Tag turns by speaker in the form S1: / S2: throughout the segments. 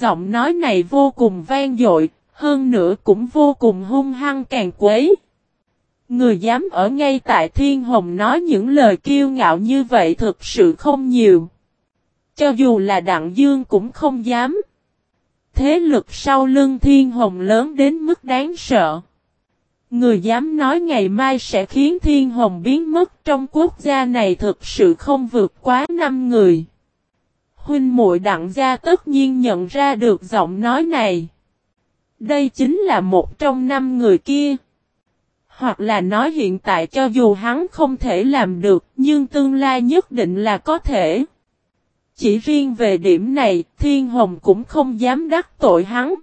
S1: Giọng nói này vô cùng vang dội, hơn nữa cũng vô cùng hung hăng càng quấy. Người dám ở ngay tại Thiên Hồng nói những lời kiêu ngạo như vậy thực sự không nhiều. Cho dù là Đặng Dương cũng không dám. Thế lực sau lưng Thiên Hồng lớn đến mức đáng sợ. Người dám nói ngày mai sẽ khiến Thiên Hồng biến mất trong quốc gia này thực sự không vượt quá năm người. Huynh muội đặng gia tất nhiên nhận ra được giọng nói này. Đây chính là một trong năm người kia. Hoặc là nói hiện tại cho dù hắn không thể làm được, nhưng tương lai nhất định là có thể. Chỉ riêng về điểm này, Thiên Hồng cũng không dám đắc tội hắn.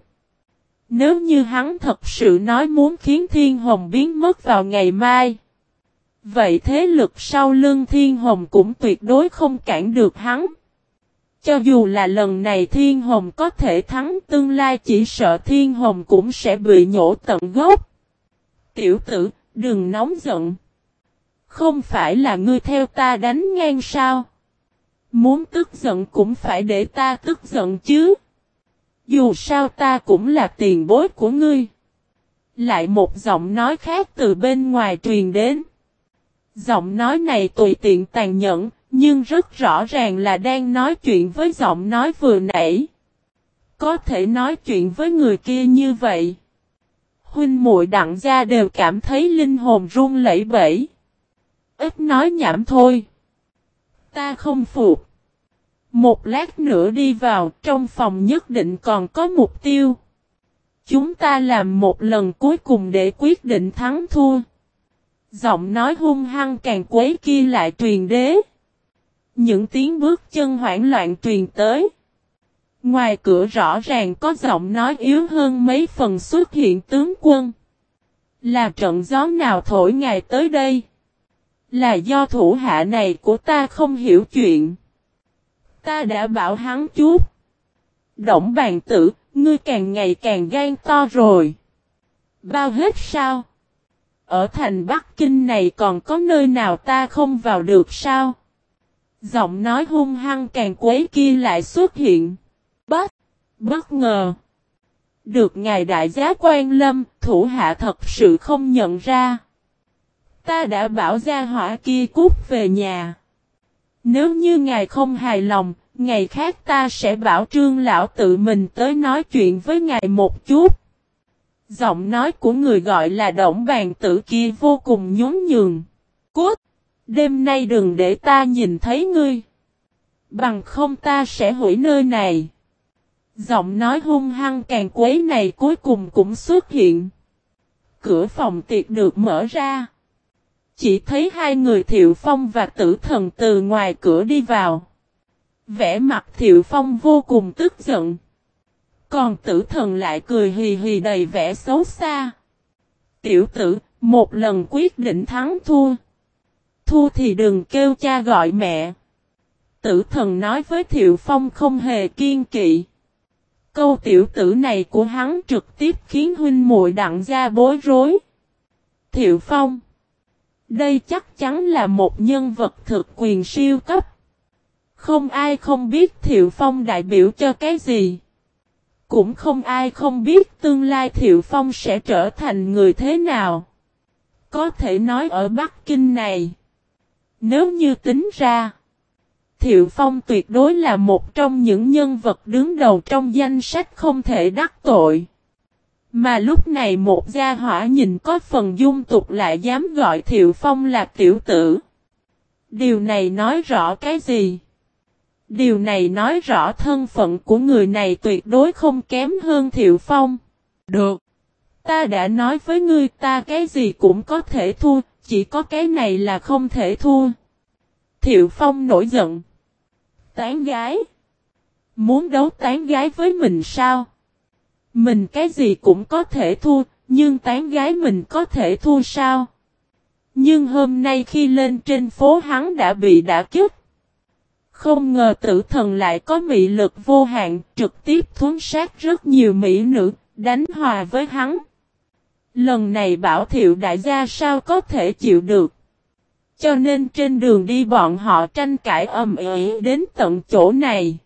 S1: Nếu như hắn thật sự nói muốn khiến Thiên Hồng biến mất vào ngày mai. Vậy thế lực sau lưng Thiên Hồng cũng tuyệt đối không cản được hắn. Cho dù là lần này Thiên Hồng có thể thắng tương lai chỉ sợ Thiên Hồng cũng sẽ bị nhổ tận gốc. Tiểu tử, đừng nóng giận. Không phải là ngươi theo ta đánh ngang sao? Muốn tức giận cũng phải để ta tức giận chứ. Dù sao ta cũng là tiền bối của ngươi. Lại một giọng nói khác từ bên ngoài truyền đến. Giọng nói này tùy tiện tàn nhẫn, nhưng rất rõ ràng là đang nói chuyện với giọng nói vừa nãy. Có thể nói chuyện với người kia như vậy. Huynh muội đặng gia đều cảm thấy linh hồn run lẩy bẩy. Ít nói nhảm thôi. Ta không phục. Một lát nữa đi vào, trong phòng nhất định còn có mục tiêu. Chúng ta làm một lần cuối cùng để quyết định thắng thua. Giọng nói hung hăng càng quấy kia lại truyền đế. Những tiếng bước chân hoảng loạn truyền tới. Ngoài cửa rõ ràng có giọng nói yếu hơn mấy phần xuất hiện tướng quân. Là trận gió nào thổi ngày tới đây? Là do thủ hạ này của ta không hiểu chuyện. Ta đã bảo hắn chút. Động bàn tử, ngươi càng ngày càng gan to rồi. Bao hết sao? Ở thành Bắc Kinh này còn có nơi nào ta không vào được sao? Giọng nói hung hăng càng quấy kia lại xuất hiện. Bất, bất ngờ. Được ngài đại giá quan lâm, thủ hạ thật sự không nhận ra. Ta đã bảo gia hỏa kia cút về nhà. Nếu như ngài không hài lòng, ngày khác ta sẽ bảo trương lão tự mình tới nói chuyện với ngài một chút. Giọng nói của người gọi là động bàn tử kia vô cùng nhún nhường. Cút! Đêm nay đừng để ta nhìn thấy ngươi. Bằng không ta sẽ hủy nơi này. Giọng nói hung hăng càng quấy này cuối cùng cũng xuất hiện. Cửa phòng tiệc được mở ra. Chỉ thấy hai người Thiệu Phong và Tử Thần từ ngoài cửa đi vào. Vẽ mặt Thiệu Phong vô cùng tức giận. Còn Tử Thần lại cười hì hì đầy vẻ xấu xa. Tiểu tử, một lần quyết định thắng thua. Thua thì đừng kêu cha gọi mẹ. Tử thần nói với Thiệu Phong không hề kiên kỵ. Câu tiểu tử này của hắn trực tiếp khiến huynh muội đặng ra bối rối. Thiệu Phong, đây chắc chắn là một nhân vật thực quyền siêu cấp. Không ai không biết Thiệu Phong đại biểu cho cái gì. Cũng không ai không biết tương lai Thiệu Phong sẽ trở thành người thế nào. Có thể nói ở Bắc Kinh này. Nếu như tính ra. Thiệu Phong tuyệt đối là một trong những nhân vật đứng đầu trong danh sách không thể đắc tội. Mà lúc này một gia hỏa nhìn có phần dung tục lại dám gọi Thiệu Phong là tiểu tử. Điều này nói rõ cái gì? Điều này nói rõ thân phận của người này tuyệt đối không kém hơn Thiệu Phong. Được. Ta đã nói với ngươi ta cái gì cũng có thể thua, chỉ có cái này là không thể thua. Thiệu Phong nổi giận. Tán gái. Muốn đấu tán gái với mình sao? Mình cái gì cũng có thể thua, nhưng tán gái mình có thể thua sao? Nhưng hôm nay khi lên trên phố hắn đã bị đả kích. Không ngờ tử thần lại có mị lực vô hạn, trực tiếp thuấn sát rất nhiều mỹ nữ, đánh hòa với hắn. Lần này bảo thiệu đại gia sao có thể chịu được. Cho nên trên đường đi bọn họ tranh cãi ầm ĩ đến tận chỗ này.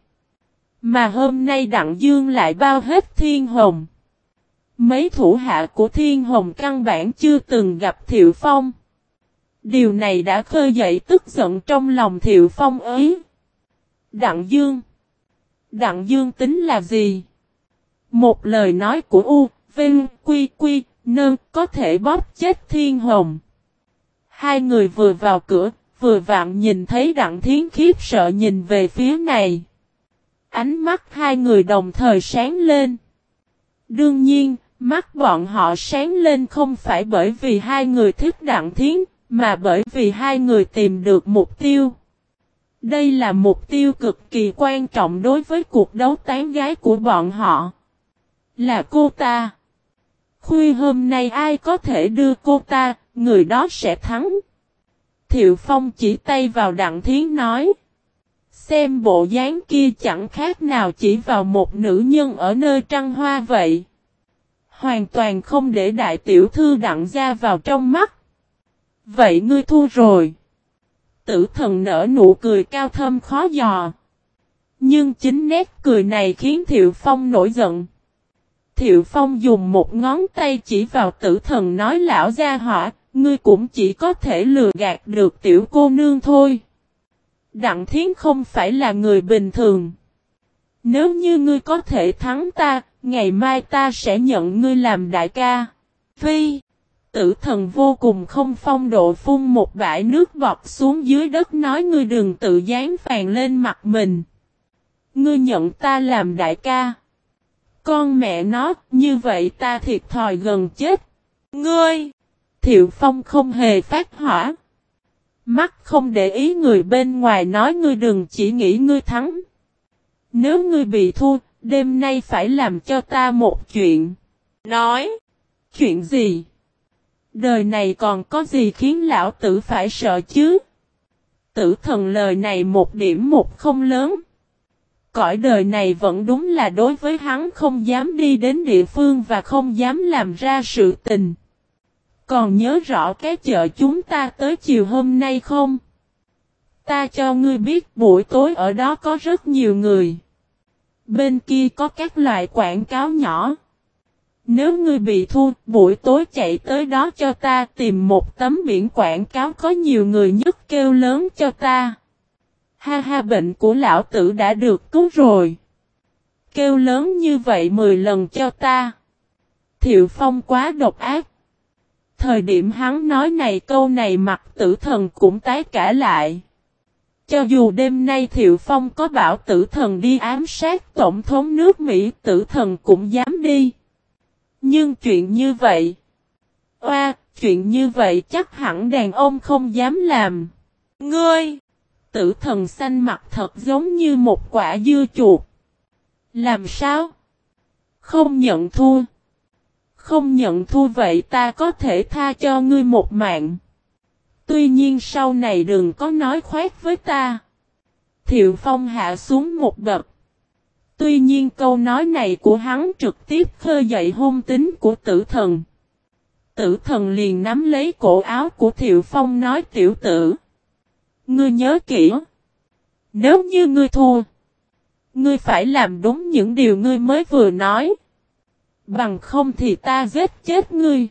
S1: Mà hôm nay Đặng Dương lại bao hết Thiên Hồng. Mấy thủ hạ của Thiên Hồng căn bản chưa từng gặp Thiệu Phong. Điều này đã khơi dậy tức giận trong lòng Thiệu Phong ấy. Đặng Dương Đặng Dương tính là gì? Một lời nói của U, Vinh, Quy, Quy, Nơn có thể bóp chết Thiên Hồng. Hai người vừa vào cửa, vừa vặn nhìn thấy Đặng Thiến khiếp sợ nhìn về phía này. Ánh mắt hai người đồng thời sáng lên. Đương nhiên, mắt bọn họ sáng lên không phải bởi vì hai người thích Đặng Thiến, mà bởi vì hai người tìm được mục tiêu. Đây là mục tiêu cực kỳ quan trọng đối với cuộc đấu tán gái của bọn họ. Là cô ta. Khuya hôm nay ai có thể đưa cô ta, người đó sẽ thắng. Thiệu Phong chỉ tay vào Đặng Thiến nói. Xem bộ dáng kia chẳng khác nào chỉ vào một nữ nhân ở nơi trăng hoa vậy. Hoàn toàn không để đại tiểu thư đặng ra vào trong mắt. Vậy ngươi thua rồi. Tử thần nở nụ cười cao thâm khó dò. Nhưng chính nét cười này khiến Thiệu Phong nổi giận. Thiệu Phong dùng một ngón tay chỉ vào tử thần nói lão gia hỏa, ngươi cũng chỉ có thể lừa gạt được tiểu cô nương thôi. Đặng Thiến không phải là người bình thường. Nếu như ngươi có thể thắng ta, ngày mai ta sẽ nhận ngươi làm đại ca. Phi, tử thần vô cùng không phong độ phun một bãi nước bọt xuống dưới đất nói ngươi đừng tự dán phàn lên mặt mình. Ngươi nhận ta làm đại ca. Con mẹ nó, như vậy ta thiệt thòi gần chết. Ngươi! Thiệu Phong không hề phát hỏa. Mắt không để ý người bên ngoài nói ngươi đừng chỉ nghĩ ngươi thắng. Nếu ngươi bị thua, đêm nay phải làm cho ta một chuyện. Nói. Chuyện gì? Đời này còn có gì khiến lão tử phải sợ chứ? Tử thần lời này một điểm một không lớn. Cõi đời này vẫn đúng là đối với hắn không dám đi đến địa phương và không dám làm ra sự tình. Còn nhớ rõ cái chợ chúng ta tới chiều hôm nay không? Ta cho ngươi biết buổi tối ở đó có rất nhiều người. Bên kia có các loại quảng cáo nhỏ. Nếu ngươi bị thua, buổi tối chạy tới đó cho ta tìm một tấm biển quảng cáo có nhiều người nhất kêu lớn cho ta. Ha ha bệnh của lão tử đã được cứu rồi. Kêu lớn như vậy 10 lần cho ta. Thiệu Phong quá độc ác. Thời điểm hắn nói này câu này mặt tử thần cũng tái cả lại. Cho dù đêm nay Thiệu Phong có bảo tử thần đi ám sát tổng thống nước Mỹ tử thần cũng dám đi. Nhưng chuyện như vậy. Oa, chuyện như vậy chắc hẳn đàn ông không dám làm. Ngươi! Tử thần xanh mặt thật giống như một quả dưa chuột. Làm sao? Không nhận thua. Không nhận thua vậy ta có thể tha cho ngươi một mạng. Tuy nhiên sau này đừng có nói khoét với ta. Thiệu Phong hạ xuống một bậc. Tuy nhiên câu nói này của hắn trực tiếp khơi dậy hung tính của tử thần. Tử thần liền nắm lấy cổ áo của Thiệu Phong nói tiểu tử. Ngươi nhớ kỹ. Nếu như ngươi thua. Ngươi phải làm đúng những điều ngươi mới vừa nói. Bằng không thì ta giết chết ngươi.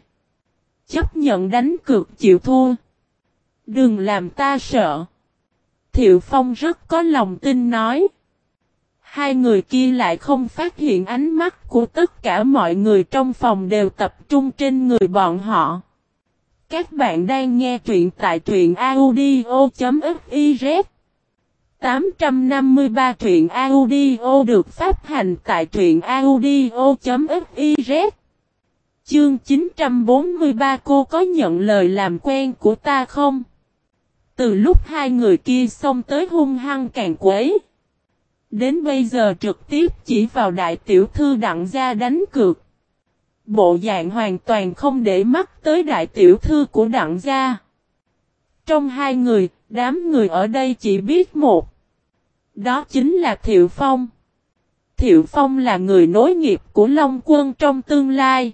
S1: Chấp nhận đánh cược chịu thua. Đừng làm ta sợ. Thiệu Phong rất có lòng tin nói. Hai người kia lại không phát hiện ánh mắt của tất cả mọi người trong phòng đều tập trung trên người bọn họ. Các bạn đang nghe truyện tại truyện audio.fiz 853 truyện audio được phát hành tại truyện audio.fiz Chương 943 cô có nhận lời làm quen của ta không? Từ lúc hai người kia xông tới hung hăng càng quấy. Đến bây giờ trực tiếp chỉ vào đại tiểu thư đặng gia đánh cược. Bộ dạng hoàn toàn không để mắt tới đại tiểu thư của đặng gia. Trong hai người, đám người ở đây chỉ biết một. Đó chính là Thiệu Phong. Thiệu Phong là người nối nghiệp của Long Quân trong tương lai.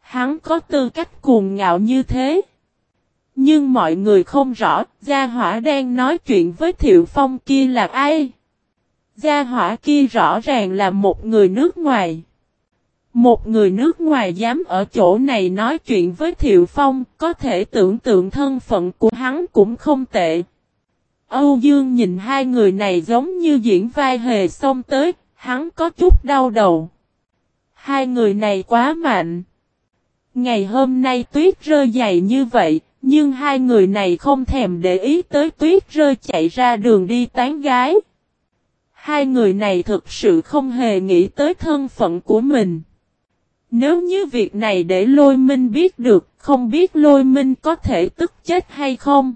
S1: Hắn có tư cách cuồng ngạo như thế. Nhưng mọi người không rõ, Gia Hỏa đang nói chuyện với Thiệu Phong kia là ai. Gia hỏa kia rõ ràng là một người nước ngoài. Một người nước ngoài dám ở chỗ này nói chuyện với Thiệu Phong, có thể tưởng tượng thân phận của hắn cũng không tệ. Âu Dương nhìn hai người này giống như diễn vai hề xông tới, hắn có chút đau đầu. Hai người này quá mạnh. Ngày hôm nay tuyết rơi dày như vậy, nhưng hai người này không thèm để ý tới tuyết rơi chạy ra đường đi tán gái. Hai người này thực sự không hề nghĩ tới thân phận của mình. Nếu như việc này để lôi minh biết được, không biết lôi minh có thể tức chết hay không.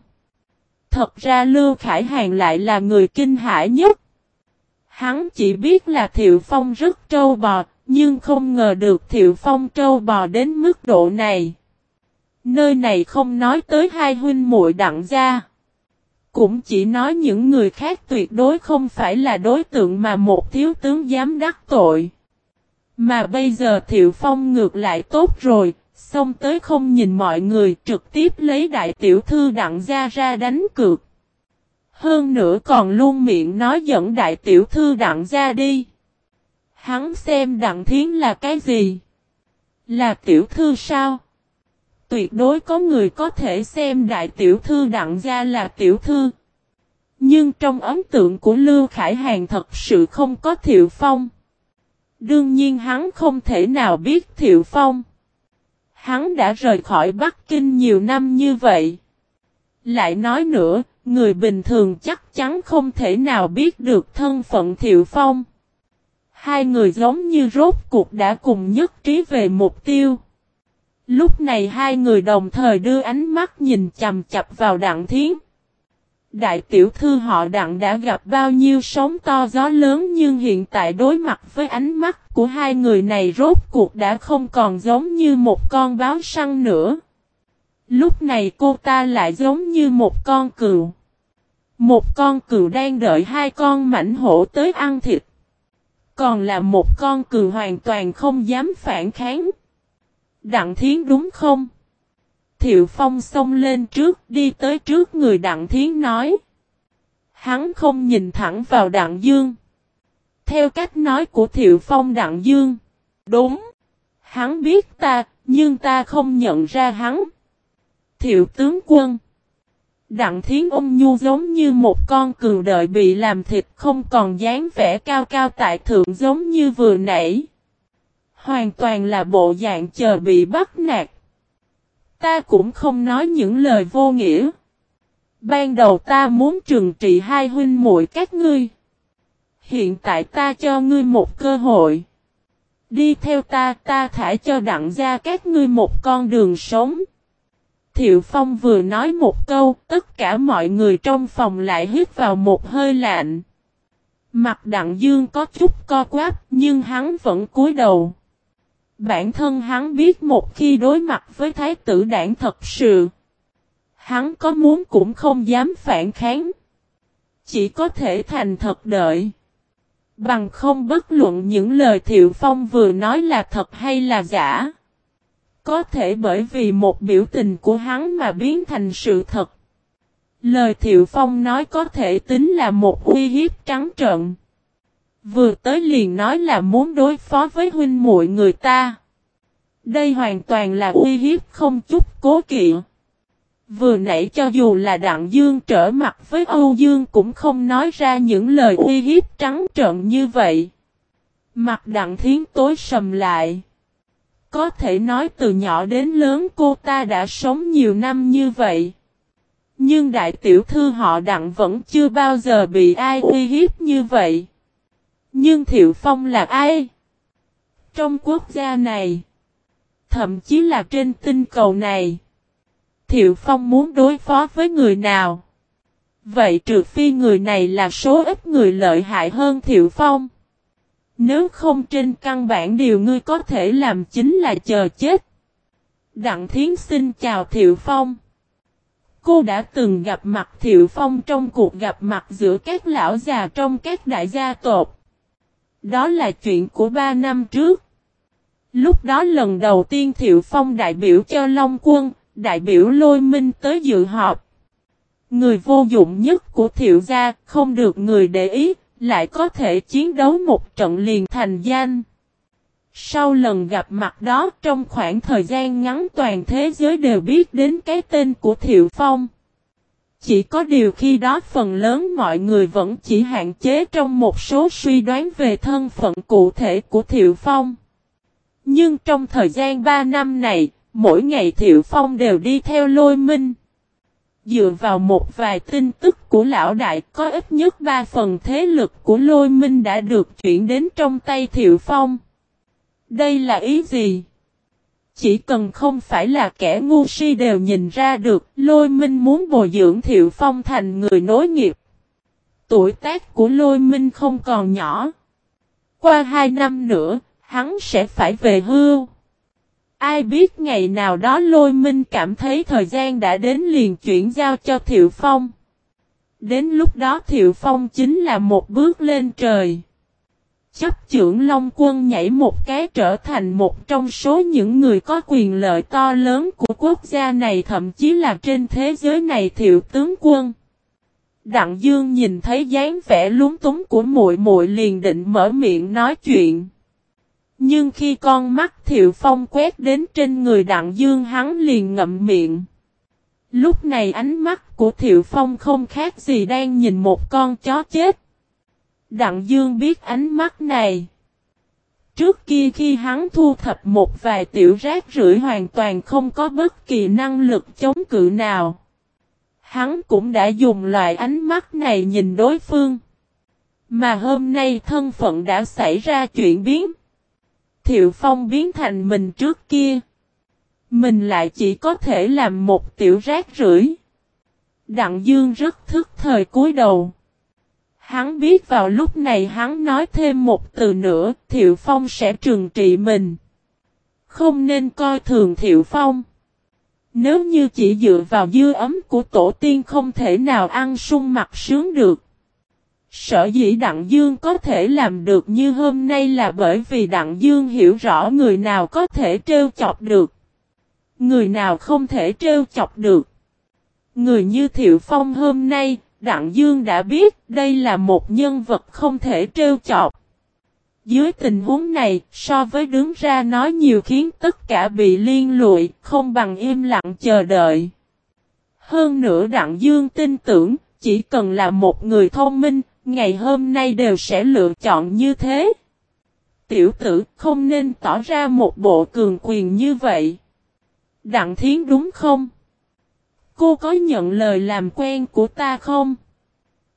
S1: Thật ra Lưu Khải Hàng lại là người kinh hãi nhất. Hắn chỉ biết là Thiệu Phong rất trâu bò, nhưng không ngờ được Thiệu Phong trâu bò đến mức độ này. Nơi này không nói tới hai huynh muội đặng gia. Cũng chỉ nói những người khác tuyệt đối không phải là đối tượng mà một thiếu tướng dám đắc tội. Mà bây giờ Thiệu Phong ngược lại tốt rồi, xong tới không nhìn mọi người trực tiếp lấy đại tiểu thư đặng gia ra đánh cược. Hơn nữa còn luôn miệng nói dẫn đại tiểu thư đặng gia đi. Hắn xem đặng thiến là cái gì? Là tiểu thư sao? Tuyệt đối có người có thể xem đại tiểu thư đặng gia là tiểu thư. Nhưng trong ấn tượng của Lưu Khải Hàn thật sự không có Thiệu Phong. Đương nhiên hắn không thể nào biết Thiệu Phong. Hắn đã rời khỏi Bắc Kinh nhiều năm như vậy. Lại nói nữa, người bình thường chắc chắn không thể nào biết được thân phận Thiệu Phong. Hai người giống như rốt cuộc đã cùng nhất trí về mục tiêu. Lúc này hai người đồng thời đưa ánh mắt nhìn chầm chập vào đặng thiến. Đại tiểu thư họ đặng đã gặp bao nhiêu sóng to gió lớn nhưng hiện tại đối mặt với ánh mắt của hai người này rốt cuộc đã không còn giống như một con báo săn nữa. Lúc này cô ta lại giống như một con cừu. Một con cừu đang đợi hai con mảnh hổ tới ăn thịt. Còn là một con cừu hoàn toàn không dám phản kháng. Đặng thiến đúng không? Thiệu Phong xông lên trước đi tới trước người Đặng Thiến nói. Hắn không nhìn thẳng vào Đặng Dương. Theo cách nói của Thiệu Phong Đặng Dương. Đúng. Hắn biết ta, nhưng ta không nhận ra hắn. Thiệu tướng quân. Đặng Thiến ôm nhu giống như một con cừu đợi bị làm thịt không còn dáng vẻ cao cao tại thượng giống như vừa nãy. Hoàn toàn là bộ dạng chờ bị bắt nạt. Ta cũng không nói những lời vô nghĩa. Ban đầu ta muốn trừng trị hai huynh muội các ngươi. Hiện tại ta cho ngươi một cơ hội. Đi theo ta, ta thả cho đặng ra các ngươi một con đường sống. Thiệu Phong vừa nói một câu, tất cả mọi người trong phòng lại hít vào một hơi lạnh. Mặt đặng dương có chút co quáp, nhưng hắn vẫn cúi đầu. Bản thân hắn biết một khi đối mặt với thái tử đảng thật sự. Hắn có muốn cũng không dám phản kháng. Chỉ có thể thành thật đợi. Bằng không bất luận những lời Thiệu Phong vừa nói là thật hay là giả. Có thể bởi vì một biểu tình của hắn mà biến thành sự thật. Lời Thiệu Phong nói có thể tính là một uy hiếp trắng trợn. Vừa tới liền nói là muốn đối phó với huynh muội người ta. Đây hoàn toàn là uy hiếp không chút cố kỵ. Vừa nãy cho dù là Đặng Dương trở mặt với Âu Dương cũng không nói ra những lời uy hiếp trắng trợn như vậy. Mặt Đặng Thiến tối sầm lại. Có thể nói từ nhỏ đến lớn cô ta đã sống nhiều năm như vậy. Nhưng đại tiểu thư họ Đặng vẫn chưa bao giờ bị ai uy hiếp như vậy. Nhưng Thiệu Phong là ai? Trong quốc gia này, thậm chí là trên tinh cầu này, Thiệu Phong muốn đối phó với người nào? Vậy trừ phi người này là số ít người lợi hại hơn Thiệu Phong. Nếu không trên căn bản điều ngươi có thể làm chính là chờ chết. Đặng Thiến xin chào Thiệu Phong. Cô đã từng gặp mặt Thiệu Phong trong cuộc gặp mặt giữa các lão già trong các đại gia tộc. Đó là chuyện của ba năm trước. Lúc đó lần đầu tiên Thiệu Phong đại biểu cho Long Quân, đại biểu Lôi Minh tới dự họp. Người vô dụng nhất của Thiệu gia không được người để ý, lại có thể chiến đấu một trận liền thành danh. Sau lần gặp mặt đó trong khoảng thời gian ngắn toàn thế giới đều biết đến cái tên của Thiệu Phong. Chỉ có điều khi đó phần lớn mọi người vẫn chỉ hạn chế trong một số suy đoán về thân phận cụ thể của Thiệu Phong. Nhưng trong thời gian 3 năm này, mỗi ngày Thiệu Phong đều đi theo lôi minh. Dựa vào một vài tin tức của lão đại có ít nhất 3 phần thế lực của lôi minh đã được chuyển đến trong tay Thiệu Phong. Đây là ý gì? Chỉ cần không phải là kẻ ngu si đều nhìn ra được, lôi minh muốn bồi dưỡng Thiệu Phong thành người nối nghiệp. Tuổi tác của lôi minh không còn nhỏ. Qua hai năm nữa, hắn sẽ phải về hưu. Ai biết ngày nào đó lôi minh cảm thấy thời gian đã đến liền chuyển giao cho Thiệu Phong. Đến lúc đó Thiệu Phong chính là một bước lên trời chấp trưởng Long quân nhảy một cái trở thành một trong số những người có quyền lợi to lớn của quốc gia này, thậm chí là trên thế giới này, thiệu tướng quân. Đặng Dương nhìn thấy dáng vẻ lúng túng của muội muội liền định mở miệng nói chuyện. Nhưng khi con mắt Thiệu Phong quét đến trên người Đặng Dương, hắn liền ngậm miệng. Lúc này ánh mắt của Thiệu Phong không khác gì đang nhìn một con chó chết. Đặng Dương biết ánh mắt này. Trước kia khi hắn thu thập một vài tiểu rác rưởi hoàn toàn không có bất kỳ năng lực chống cự nào. Hắn cũng đã dùng loại ánh mắt này nhìn đối phương. Mà hôm nay thân phận đã xảy ra chuyện biến. Thiệu Phong biến thành mình trước kia. Mình lại chỉ có thể làm một tiểu rác rưởi. Đặng Dương rất thức thời cúi đầu. Hắn biết vào lúc này hắn nói thêm một từ nữa, Thiệu Phong sẽ trừng trị mình. Không nên coi thường Thiệu Phong. Nếu như chỉ dựa vào dư ấm của tổ tiên không thể nào ăn sung mặt sướng được. Sở dĩ Đặng Dương có thể làm được như hôm nay là bởi vì Đặng Dương hiểu rõ người nào có thể trêu chọc được. Người nào không thể trêu chọc được. Người như Thiệu Phong hôm nay, Đặng Dương đã biết đây là một nhân vật không thể trêu chọc. Dưới tình huống này, so với đứng ra nói nhiều khiến tất cả bị liên lụy, không bằng im lặng chờ đợi. Hơn nữa Đặng Dương tin tưởng, chỉ cần là một người thông minh, ngày hôm nay đều sẽ lựa chọn như thế. Tiểu tử không nên tỏ ra một bộ cường quyền như vậy. Đặng Thiến đúng không? Cô có nhận lời làm quen của ta không?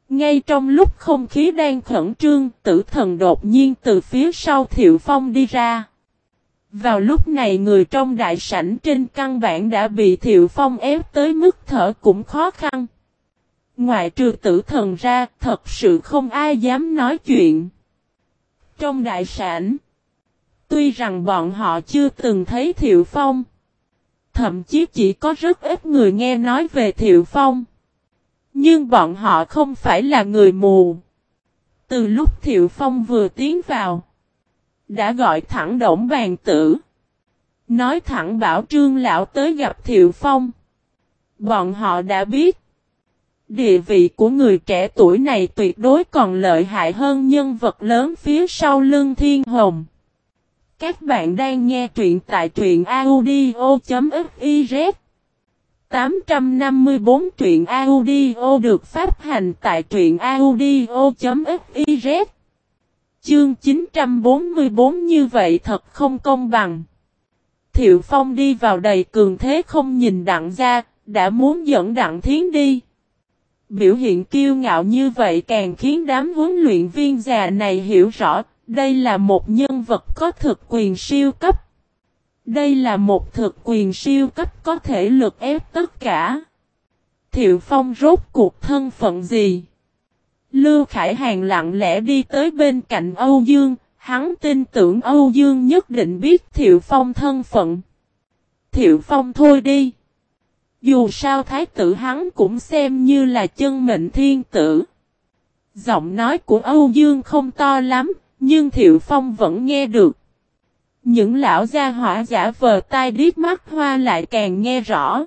S1: Ngay trong lúc không khí đang khẩn trương, tử thần đột nhiên từ phía sau Thiệu Phong đi ra. Vào lúc này người trong đại sảnh trên căn bản đã bị Thiệu Phong ép tới mức thở cũng khó khăn. Ngoại trừ tử thần ra, thật sự không ai dám nói chuyện. Trong đại sảnh, tuy rằng bọn họ chưa từng thấy Thiệu Phong, thậm chí chỉ có rất ít người nghe nói về Thiệu Phong. Nhưng bọn họ không phải là người mù. Từ lúc Thiệu Phong vừa tiến vào, đã gọi thẳng động bàn tử. Nói thẳng bảo trương lão tới gặp Thiệu Phong. Bọn họ đã biết. Địa vị của người trẻ tuổi này tuyệt đối còn lợi hại hơn nhân vật lớn phía sau lưng thiên hồng. Các bạn đang nghe truyện tại truyện audio.fiz 854 truyện audio được phát hành tại truyện audio.fiz Chương 944 như vậy thật không công bằng. Thiệu Phong đi vào đầy cường thế không nhìn đặng ra, đã muốn dẫn đặng thiến đi. Biểu hiện kiêu ngạo như vậy càng khiến đám huấn luyện viên già này hiểu rõ, đây là một nhân vật có thực quyền siêu cấp. Đây là một thực quyền siêu cấp có thể lực ép tất cả. Thiệu Phong rốt cuộc thân phận gì? Lưu Khải Hàng lặng lẽ đi tới bên cạnh Âu Dương, hắn tin tưởng Âu Dương nhất định biết Thiệu Phong thân phận. Thiệu Phong thôi đi. Dù sao thái tử hắn cũng xem như là chân mệnh thiên tử. Giọng nói của Âu Dương không to lắm, nhưng Thiệu Phong vẫn nghe được. Những lão gia hỏa giả vờ tai điếc mắt hoa lại càng nghe rõ.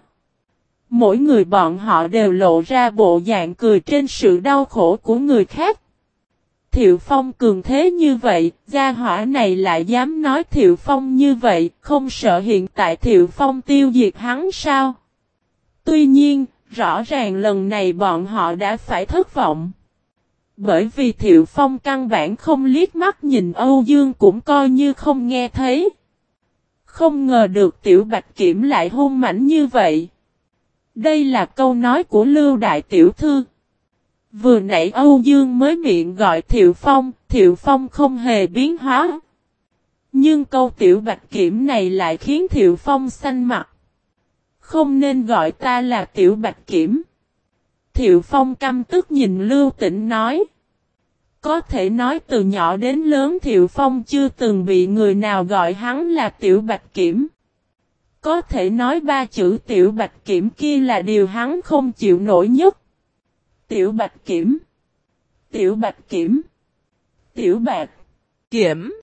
S1: Mỗi người bọn họ đều lộ ra bộ dạng cười trên sự đau khổ của người khác. Thiệu Phong cường thế như vậy, gia hỏa này lại dám nói Thiệu Phong như vậy, không sợ hiện tại Thiệu Phong tiêu diệt hắn sao? Tuy nhiên, rõ ràng lần này bọn họ đã phải thất vọng. Bởi vì Thiệu Phong căn bản không liếc mắt nhìn Âu Dương cũng coi như không nghe thấy. Không ngờ được Tiểu Bạch Kiểm lại hung mảnh như vậy. Đây là câu nói của Lưu Đại Tiểu Thư. Vừa nãy Âu Dương mới miệng gọi Thiệu Phong, Thiệu Phong không hề biến hóa. Nhưng câu Tiểu Bạch Kiểm này lại khiến Thiệu Phong xanh mặt. Không nên gọi ta là Tiểu Bạch Kiểm. Thiệu Phong căm tức nhìn Lưu Tĩnh nói. Có thể nói từ nhỏ đến lớn Thiệu Phong chưa từng bị người nào gọi hắn là Tiểu Bạch Kiểm. Có thể nói ba chữ Tiểu Bạch Kiểm kia là điều hắn không chịu nổi nhất. Tiểu Bạch Kiểm Tiểu Bạch Kiểm Tiểu Bạch Kiểm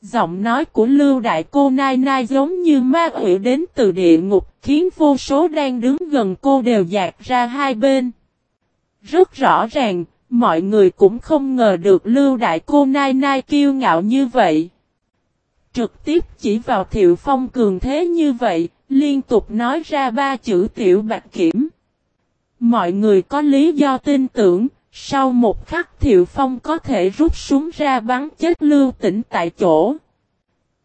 S1: Giọng nói của Lưu Đại Cô Nai Nai giống như ma quỷ đến từ địa ngục khiến vô số đang đứng gần cô đều dạt ra hai bên. Rất rõ ràng, mọi người cũng không ngờ được Lưu Đại Cô Nai Nai kiêu ngạo như vậy. Trực tiếp chỉ vào Thiệu Phong cường thế như vậy, liên tục nói ra ba chữ Tiểu Bạch Kiểm. Mọi người có lý do tin tưởng, sau một khắc Thiệu Phong có thể rút súng ra bắn chết Lưu Tĩnh tại chỗ.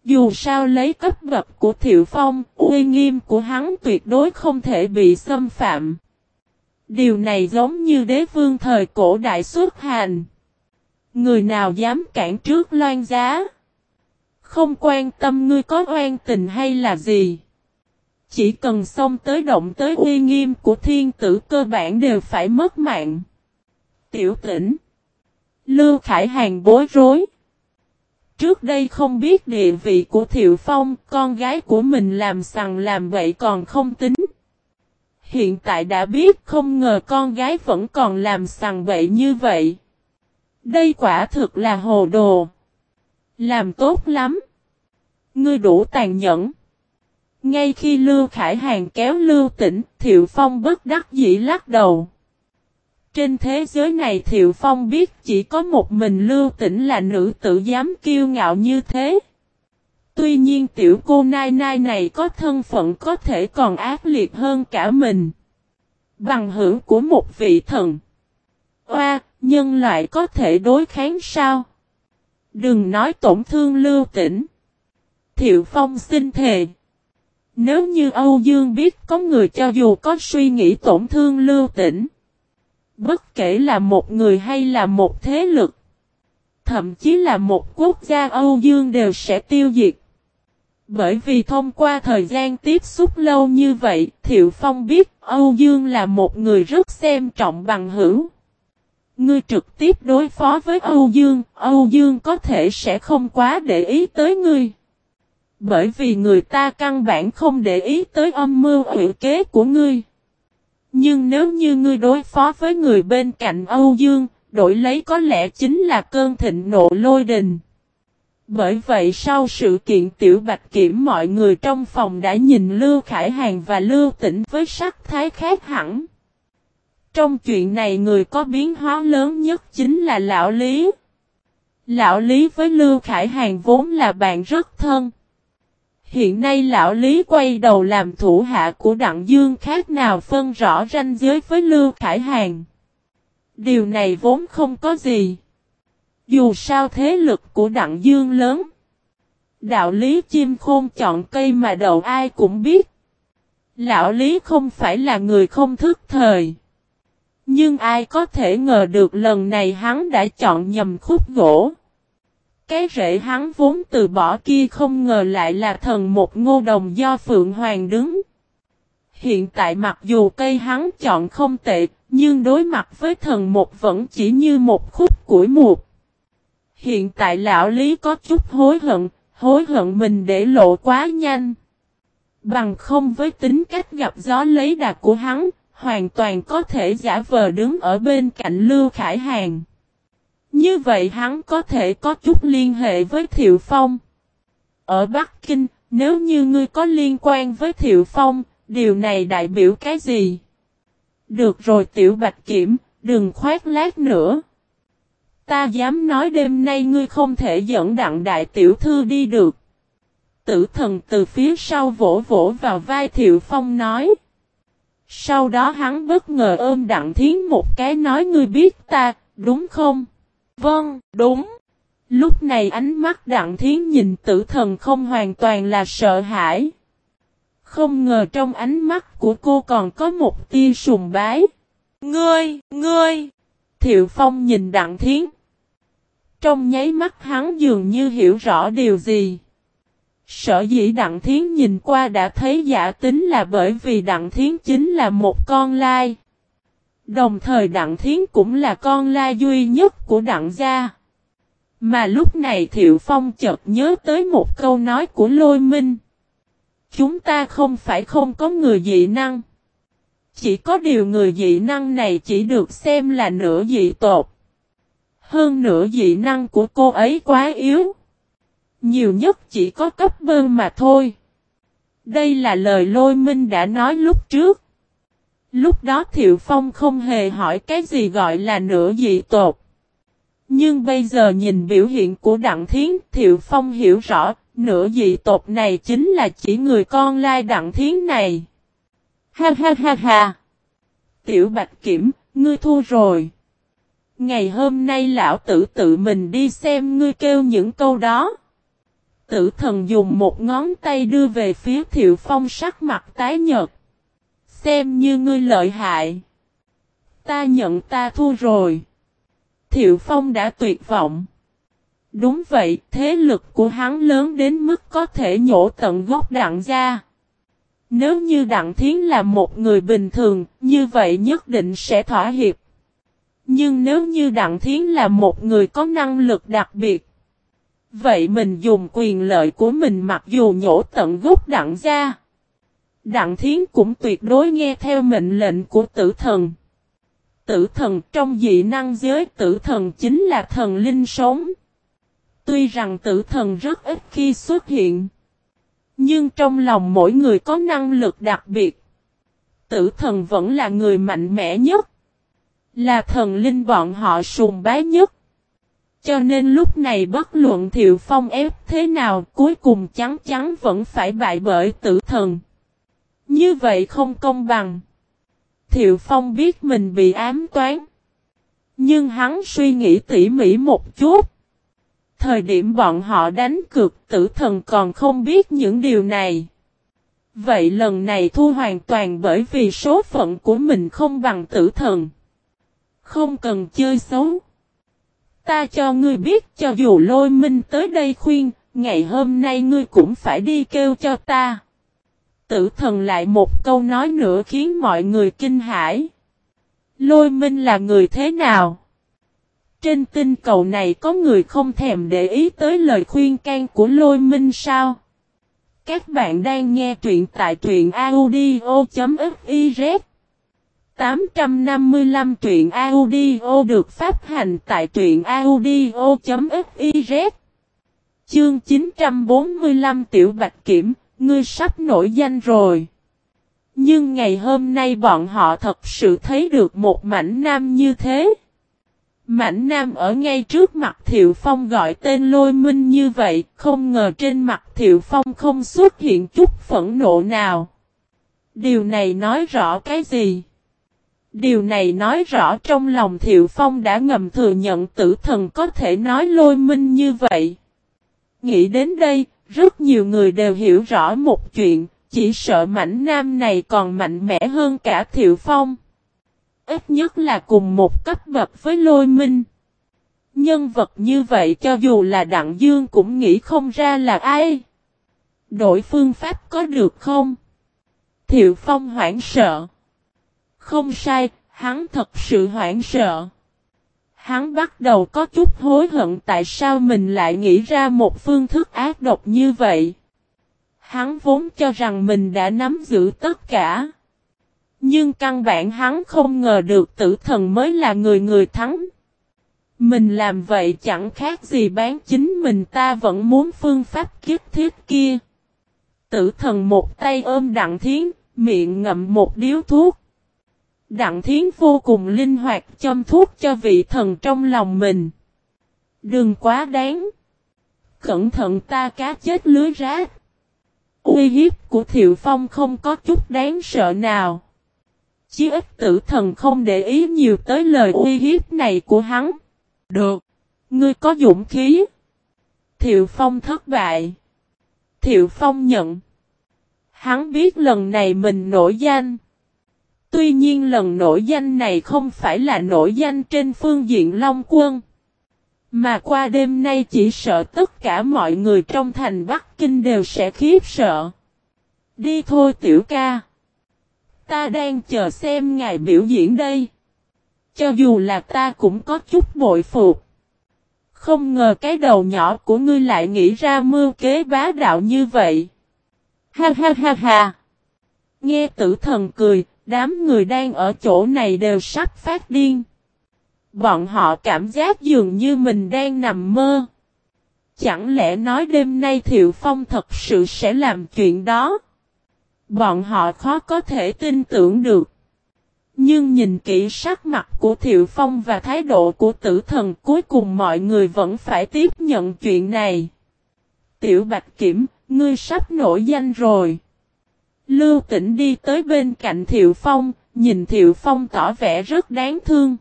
S1: Dù sao lấy cấp bậc của Thiệu Phong, uy nghiêm của hắn tuyệt đối không thể bị xâm phạm. Điều này giống như đế vương thời cổ đại xuất hành. Người nào dám cản trước loan giá? Không quan tâm ngươi có oan tình hay là gì. Chỉ cần xông tới động tới uy nghiêm của thiên tử cơ bản đều phải mất mạng. Tiểu tỉnh. Lưu Khải Hàng bối rối. Trước đây không biết địa vị của Thiệu Phong, con gái của mình làm sằng làm vậy còn không tính. Hiện tại đã biết không ngờ con gái vẫn còn làm sằng bậy như vậy. Đây quả thực là hồ đồ. Làm tốt lắm. Ngươi đủ tàn nhẫn. Ngay khi Lưu Khải Hàng kéo Lưu Tĩnh, Thiệu Phong bất đắc dĩ lắc đầu. Trên thế giới này Thiệu Phong biết chỉ có một mình Lưu Tĩnh là nữ tử dám kiêu ngạo như thế. Tuy nhiên tiểu cô Nai Nai này có thân phận có thể còn ác liệt hơn cả mình. Bằng hữu của một vị thần. Oa, nhân loại có thể đối kháng sao? Đừng nói tổn thương lưu tĩnh. Thiệu Phong xin thề. Nếu như Âu Dương biết có người cho dù có suy nghĩ tổn thương lưu tĩnh. Bất kể là một người hay là một thế lực. Thậm chí là một quốc gia Âu Dương đều sẽ tiêu diệt. Bởi vì thông qua thời gian tiếp xúc lâu như vậy, Thiệu Phong biết Âu Dương là một người rất xem trọng bằng hữu. Ngươi trực tiếp đối phó với Âu Dương, Âu Dương có thể sẽ không quá để ý tới ngươi. Bởi vì người ta căn bản không để ý tới âm mưu ủy kế của ngươi. Nhưng nếu như ngươi đối phó với người bên cạnh Âu Dương, đổi lấy có lẽ chính là cơn thịnh nộ lôi đình. Bởi vậy sau sự kiện tiểu bạch kiểm mọi người trong phòng đã nhìn Lưu Khải Hàng và Lưu Tĩnh với sắc thái khác hẳn. Trong chuyện này người có biến hóa lớn nhất chính là Lão Lý. Lão Lý với Lưu Khải Hàng vốn là bạn rất thân. Hiện nay Lão Lý quay đầu làm thủ hạ của Đặng Dương khác nào phân rõ ranh giới với Lưu Khải Hàng. Điều này vốn không có gì. Dù sao thế lực của Đặng Dương lớn. Đạo lý chim khôn chọn cây mà đầu ai cũng biết. Lão Lý không phải là người không thức thời. Nhưng ai có thể ngờ được lần này hắn đã chọn nhầm khúc gỗ. Cái rễ hắn vốn từ bỏ kia không ngờ lại là thần một ngô đồng do Phượng Hoàng đứng. Hiện tại mặc dù cây hắn chọn không tệ, nhưng đối mặt với thần một vẫn chỉ như một khúc củi mục. Hiện tại lão Lý có chút hối hận, hối hận mình để lộ quá nhanh. Bằng không với tính cách gặp gió lấy đạt của hắn, hoàn toàn có thể giả vờ đứng ở bên cạnh Lưu Khải hàn. Như vậy hắn có thể có chút liên hệ với Thiệu Phong. Ở Bắc Kinh, nếu như ngươi có liên quan với Thiệu Phong, điều này đại biểu cái gì? Được rồi Tiểu Bạch Kiểm, đừng khoát lát nữa. Ta dám nói đêm nay ngươi không thể dẫn đặng đại tiểu thư đi được. Tử thần từ phía sau vỗ vỗ vào vai Thiệu Phong nói. Sau đó hắn bất ngờ ôm đặng thiến một cái nói ngươi biết ta, đúng không? Vâng, đúng. Lúc này ánh mắt đặng thiến nhìn tử thần không hoàn toàn là sợ hãi. Không ngờ trong ánh mắt của cô còn có một tia sùng bái. Ngươi, ngươi! Thiệu Phong nhìn đặng thiến. Trong nháy mắt hắn dường như hiểu rõ điều gì. Sở dĩ Đặng Thiến nhìn qua đã thấy giả tính là bởi vì Đặng Thiến chính là một con lai. Đồng thời Đặng Thiến cũng là con lai duy nhất của Đặng gia. Mà lúc này Thiệu Phong chợt nhớ tới một câu nói của Lôi Minh. Chúng ta không phải không có người dị năng. Chỉ có điều người dị năng này chỉ được xem là nửa dị tột. Hơn nữa dị năng của cô ấy quá yếu. Nhiều nhất chỉ có cấp bơ mà thôi. Đây là lời lôi minh đã nói lúc trước. Lúc đó Thiệu Phong không hề hỏi cái gì gọi là nửa dị tột. Nhưng bây giờ nhìn biểu hiện của Đặng Thiến, Thiệu Phong hiểu rõ, nửa dị tộc này chính là chỉ người con lai Đặng Thiến này. Ha ha ha ha! Tiểu Bạch Kiểm, ngươi thua rồi. Ngày hôm nay lão tử tự mình đi xem ngươi kêu những câu đó. Tử thần dùng một ngón tay đưa về phía Thiệu Phong sắc mặt tái nhợt. Xem như ngươi lợi hại. Ta nhận ta thua rồi. Thiệu Phong đã tuyệt vọng. Đúng vậy, thế lực của hắn lớn đến mức có thể nhổ tận gốc đặng ra. Nếu như Đặng Thiến là một người bình thường, như vậy nhất định sẽ thỏa hiệp. Nhưng nếu như Đặng Thiến là một người có năng lực đặc biệt, vậy mình dùng quyền lợi của mình mặc dù nhổ tận gốc Đặng ra. Đặng Thiến cũng tuyệt đối nghe theo mệnh lệnh của tử thần. Tử thần trong dị năng giới tử thần chính là thần linh sống. Tuy rằng tử thần rất ít khi xuất hiện. Nhưng trong lòng mỗi người có năng lực đặc biệt. Tử thần vẫn là người mạnh mẽ nhất. Là thần linh bọn họ sùng bái nhất. Cho nên lúc này bất luận Thiệu Phong ép thế nào, cuối cùng chắn chắn vẫn phải bại bởi tử thần. Như vậy không công bằng. Thiệu Phong biết mình bị ám toán. Nhưng hắn suy nghĩ tỉ mỉ một chút. Thời điểm bọn họ đánh cược, tử thần còn không biết những điều này. Vậy lần này thu hoàn toàn bởi vì số phận của mình không bằng tử thần. Không cần chơi xấu. Ta cho ngươi biết cho dù lôi minh tới đây khuyên, ngày hôm nay ngươi cũng phải đi kêu cho ta. Tử thần lại một câu nói nữa khiến mọi người kinh hãi. Lôi minh là người thế nào? Trên tinh cầu này có người không thèm để ý tới lời khuyên can của lôi minh sao? Các bạn đang nghe truyện tại truyện audio.fif 855 truyện audio được phát hành tại truyện audio.fiz Chương 945 Tiểu Bạch Kiểm, ngươi sắp nổi danh rồi. Nhưng ngày hôm nay bọn họ thật sự thấy được một mảnh nam như thế. Mảnh nam ở ngay trước mặt Thiệu Phong gọi tên lôi minh như vậy, không ngờ trên mặt Thiệu Phong không xuất hiện chút phẫn nộ nào. Điều này nói rõ cái gì? Điều này nói rõ trong lòng Thiệu Phong đã ngầm thừa nhận tử thần có thể nói lôi minh như vậy. Nghĩ đến đây, rất nhiều người đều hiểu rõ một chuyện, chỉ sợ mảnh nam này còn mạnh mẽ hơn cả Thiệu Phong. Ít nhất là cùng một cấp bậc với lôi minh. Nhân vật như vậy cho dù là Đặng Dương cũng nghĩ không ra là ai. Đổi phương pháp có được không? Thiệu Phong hoảng sợ. Không sai, hắn thật sự hoảng sợ. Hắn bắt đầu có chút hối hận tại sao mình lại nghĩ ra một phương thức ác độc như vậy. Hắn vốn cho rằng mình đã nắm giữ tất cả. Nhưng căn bản hắn không ngờ được tử thần mới là người người thắng. Mình làm vậy chẳng khác gì bán chính mình ta vẫn muốn phương pháp kiếp thiết kia. Tử thần một tay ôm đặng thiến, miệng ngậm một điếu thuốc. Đặng thiến vô cùng linh hoạt châm thuốc cho vị thần trong lòng mình. Đừng quá đáng. Cẩn thận ta cá chết lưới rác. Uy hiếp của Thiệu Phong không có chút đáng sợ nào. Chí ít tử thần không để ý nhiều tới lời uy hiếp này của hắn. Được. Ngươi có dũng khí. Thiệu Phong thất bại. Thiệu Phong nhận. Hắn biết lần này mình nổi danh. Tuy nhiên lần nổi danh này không phải là nổi danh trên phương diện Long Quân. Mà qua đêm nay chỉ sợ tất cả mọi người trong thành Bắc Kinh đều sẽ khiếp sợ. Đi thôi tiểu ca. Ta đang chờ xem ngài biểu diễn đây. Cho dù là ta cũng có chút bội phục. Không ngờ cái đầu nhỏ của ngươi lại nghĩ ra mưu kế bá đạo như vậy. Ha ha ha ha. Nghe tử thần cười, đám người đang ở chỗ này đều sắp phát điên. Bọn họ cảm giác dường như mình đang nằm mơ. Chẳng lẽ nói đêm nay Thiệu Phong thật sự sẽ làm chuyện đó? Bọn họ khó có thể tin tưởng được. Nhưng nhìn kỹ sắc mặt của Thiệu Phong và thái độ của tử thần cuối cùng mọi người vẫn phải tiếp nhận chuyện này. Tiểu Bạch Kiểm, ngươi sắp nổi danh rồi. Lưu tỉnh đi tới bên cạnh Thiệu Phong, nhìn Thiệu Phong tỏ vẻ rất đáng thương.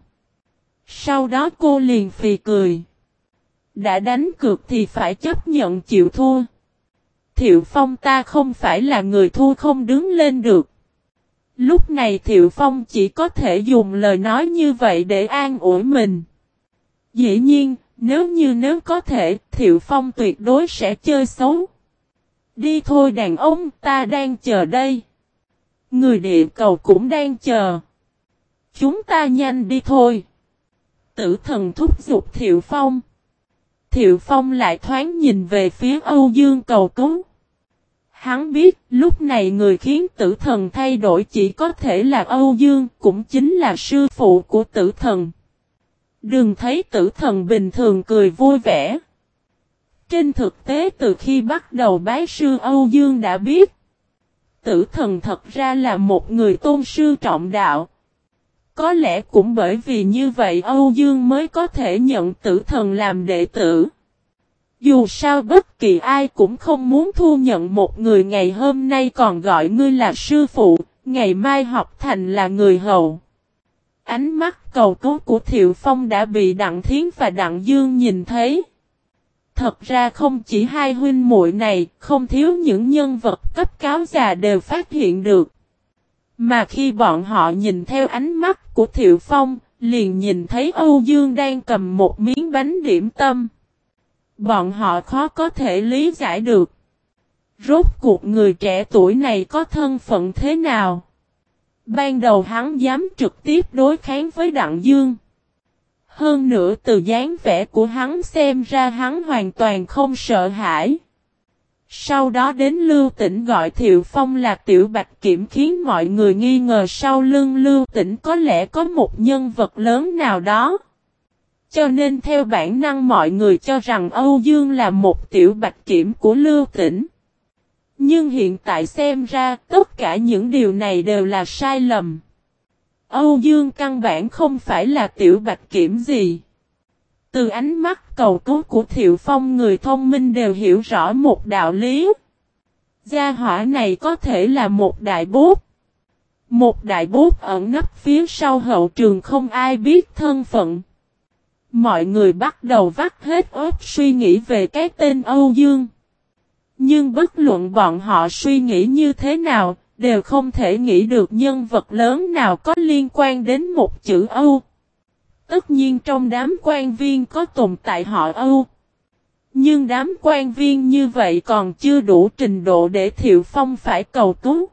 S1: Sau đó cô liền phì cười. Đã đánh cược thì phải chấp nhận chịu thua. Thiệu Phong ta không phải là người thua không đứng lên được. Lúc này Thiệu Phong chỉ có thể dùng lời nói như vậy để an ủi mình. Dĩ nhiên, nếu như nếu có thể, Thiệu Phong tuyệt đối sẽ chơi xấu. Đi thôi đàn ông, ta đang chờ đây. Người địa cầu cũng đang chờ. Chúng ta nhanh đi thôi. Tử thần thúc giục Thiệu Phong. Thiệu Phong lại thoáng nhìn về phía Âu Dương cầu cứu. Hắn biết lúc này người khiến tử thần thay đổi chỉ có thể là Âu Dương, cũng chính là sư phụ của tử thần. Đừng thấy tử thần bình thường cười vui vẻ. Trên thực tế từ khi bắt đầu bái sư Âu Dương đã biết. Tử thần thật ra là một người tôn sư trọng đạo. Có lẽ cũng bởi vì như vậy Âu Dương mới có thể nhận tử thần làm đệ tử. Dù sao bất kỳ ai cũng không muốn thu nhận một người ngày hôm nay còn gọi ngươi là sư phụ, ngày mai học thành là người hầu. Ánh mắt cầu cứu của Thiệu Phong đã bị Đặng Thiến và Đặng Dương nhìn thấy. Thật ra không chỉ hai huynh muội này, không thiếu những nhân vật cấp cáo già đều phát hiện được. Mà khi bọn họ nhìn theo ánh mắt của Thiệu Phong, liền nhìn thấy Âu Dương đang cầm một miếng bánh điểm tâm. Bọn họ khó có thể lý giải được. Rốt cuộc người trẻ tuổi này có thân phận thế nào? Ban đầu hắn dám trực tiếp đối kháng với Đặng Dương. Hơn nữa từ dáng vẻ của hắn xem ra hắn hoàn toàn không sợ hãi. Sau đó đến Lưu Tĩnh gọi Thiệu Phong là Tiểu Bạch Kiểm khiến mọi người nghi ngờ sau lưng Lưu Tĩnh có lẽ có một nhân vật lớn nào đó. Cho nên theo bản năng mọi người cho rằng Âu Dương là một Tiểu Bạch Kiểm của Lưu Tĩnh. Nhưng hiện tại xem ra tất cả những điều này đều là sai lầm. Âu Dương căn bản không phải là Tiểu Bạch Kiểm gì. Từ ánh mắt cầu cứu của Thiệu Phong người thông minh đều hiểu rõ một đạo lý. Gia hỏa này có thể là một đại bút. Một đại bút ẩn nấp phía sau hậu trường không ai biết thân phận. Mọi người bắt đầu vắt hết ớt suy nghĩ về cái tên Âu Dương. Nhưng bất luận bọn họ suy nghĩ như thế nào, đều không thể nghĩ được nhân vật lớn nào có liên quan đến một chữ Âu. Tất nhiên trong đám quan viên có tồn tại họ Âu. Nhưng đám quan viên như vậy còn chưa đủ trình độ để Thiệu Phong phải cầu cứu.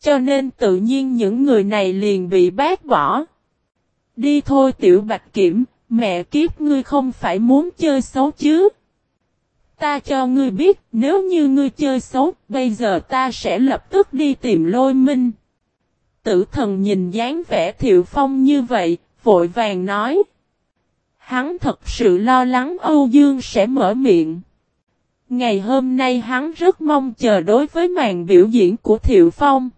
S1: Cho nên tự nhiên những người này liền bị bác bỏ. Đi thôi tiểu bạch kiểm, mẹ kiếp ngươi không phải muốn chơi xấu chứ. Ta cho ngươi biết, nếu như ngươi chơi xấu, bây giờ ta sẽ lập tức đi tìm lôi minh. Tử thần nhìn dáng vẻ thiệu phong như vậy, vội vàng nói. Hắn thật sự lo lắng Âu Dương sẽ mở miệng. Ngày hôm nay hắn rất mong chờ đối với màn biểu diễn của Thiệu Phong.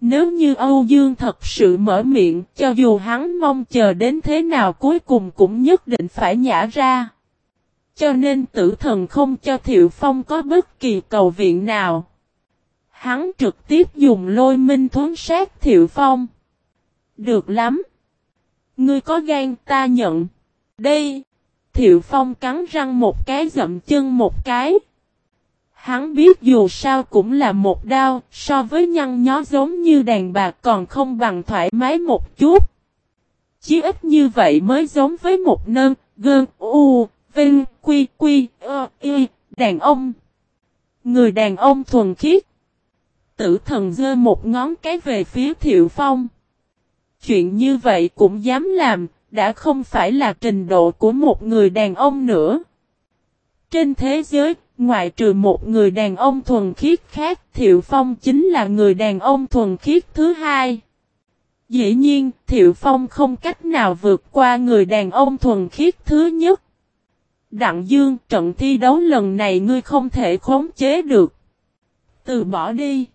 S1: Nếu như Âu Dương thật sự mở miệng, cho dù hắn mong chờ đến thế nào cuối cùng cũng nhất định phải nhả ra. Cho nên tử thần không cho Thiệu Phong có bất kỳ cầu viện nào. Hắn trực tiếp dùng lôi minh thuấn sát Thiệu Phong. Được lắm. Ngươi có gan ta nhận. Đây. Thiệu Phong cắn răng một cái dậm chân một cái. Hắn biết dù sao cũng là một đau so với nhăn nhó giống như đàn bạc còn không bằng thoải mái một chút. Chí ít như vậy mới giống với một nơn, gơn, u, vinh, quy, quy, ơ, y, đàn ông. Người đàn ông thuần khiết. Tử thần dơ một ngón cái về phía thiệu phong. Chuyện như vậy cũng dám làm, đã không phải là trình độ của một người đàn ông nữa. Trên thế giới, ngoại trừ một người đàn ông thuần khiết khác, Thiệu Phong chính là người đàn ông thuần khiết thứ hai. Dĩ nhiên, Thiệu Phong không cách nào vượt qua người đàn ông thuần khiết thứ nhất. Đặng Dương, trận thi đấu lần này ngươi không thể khống chế được. Từ bỏ đi.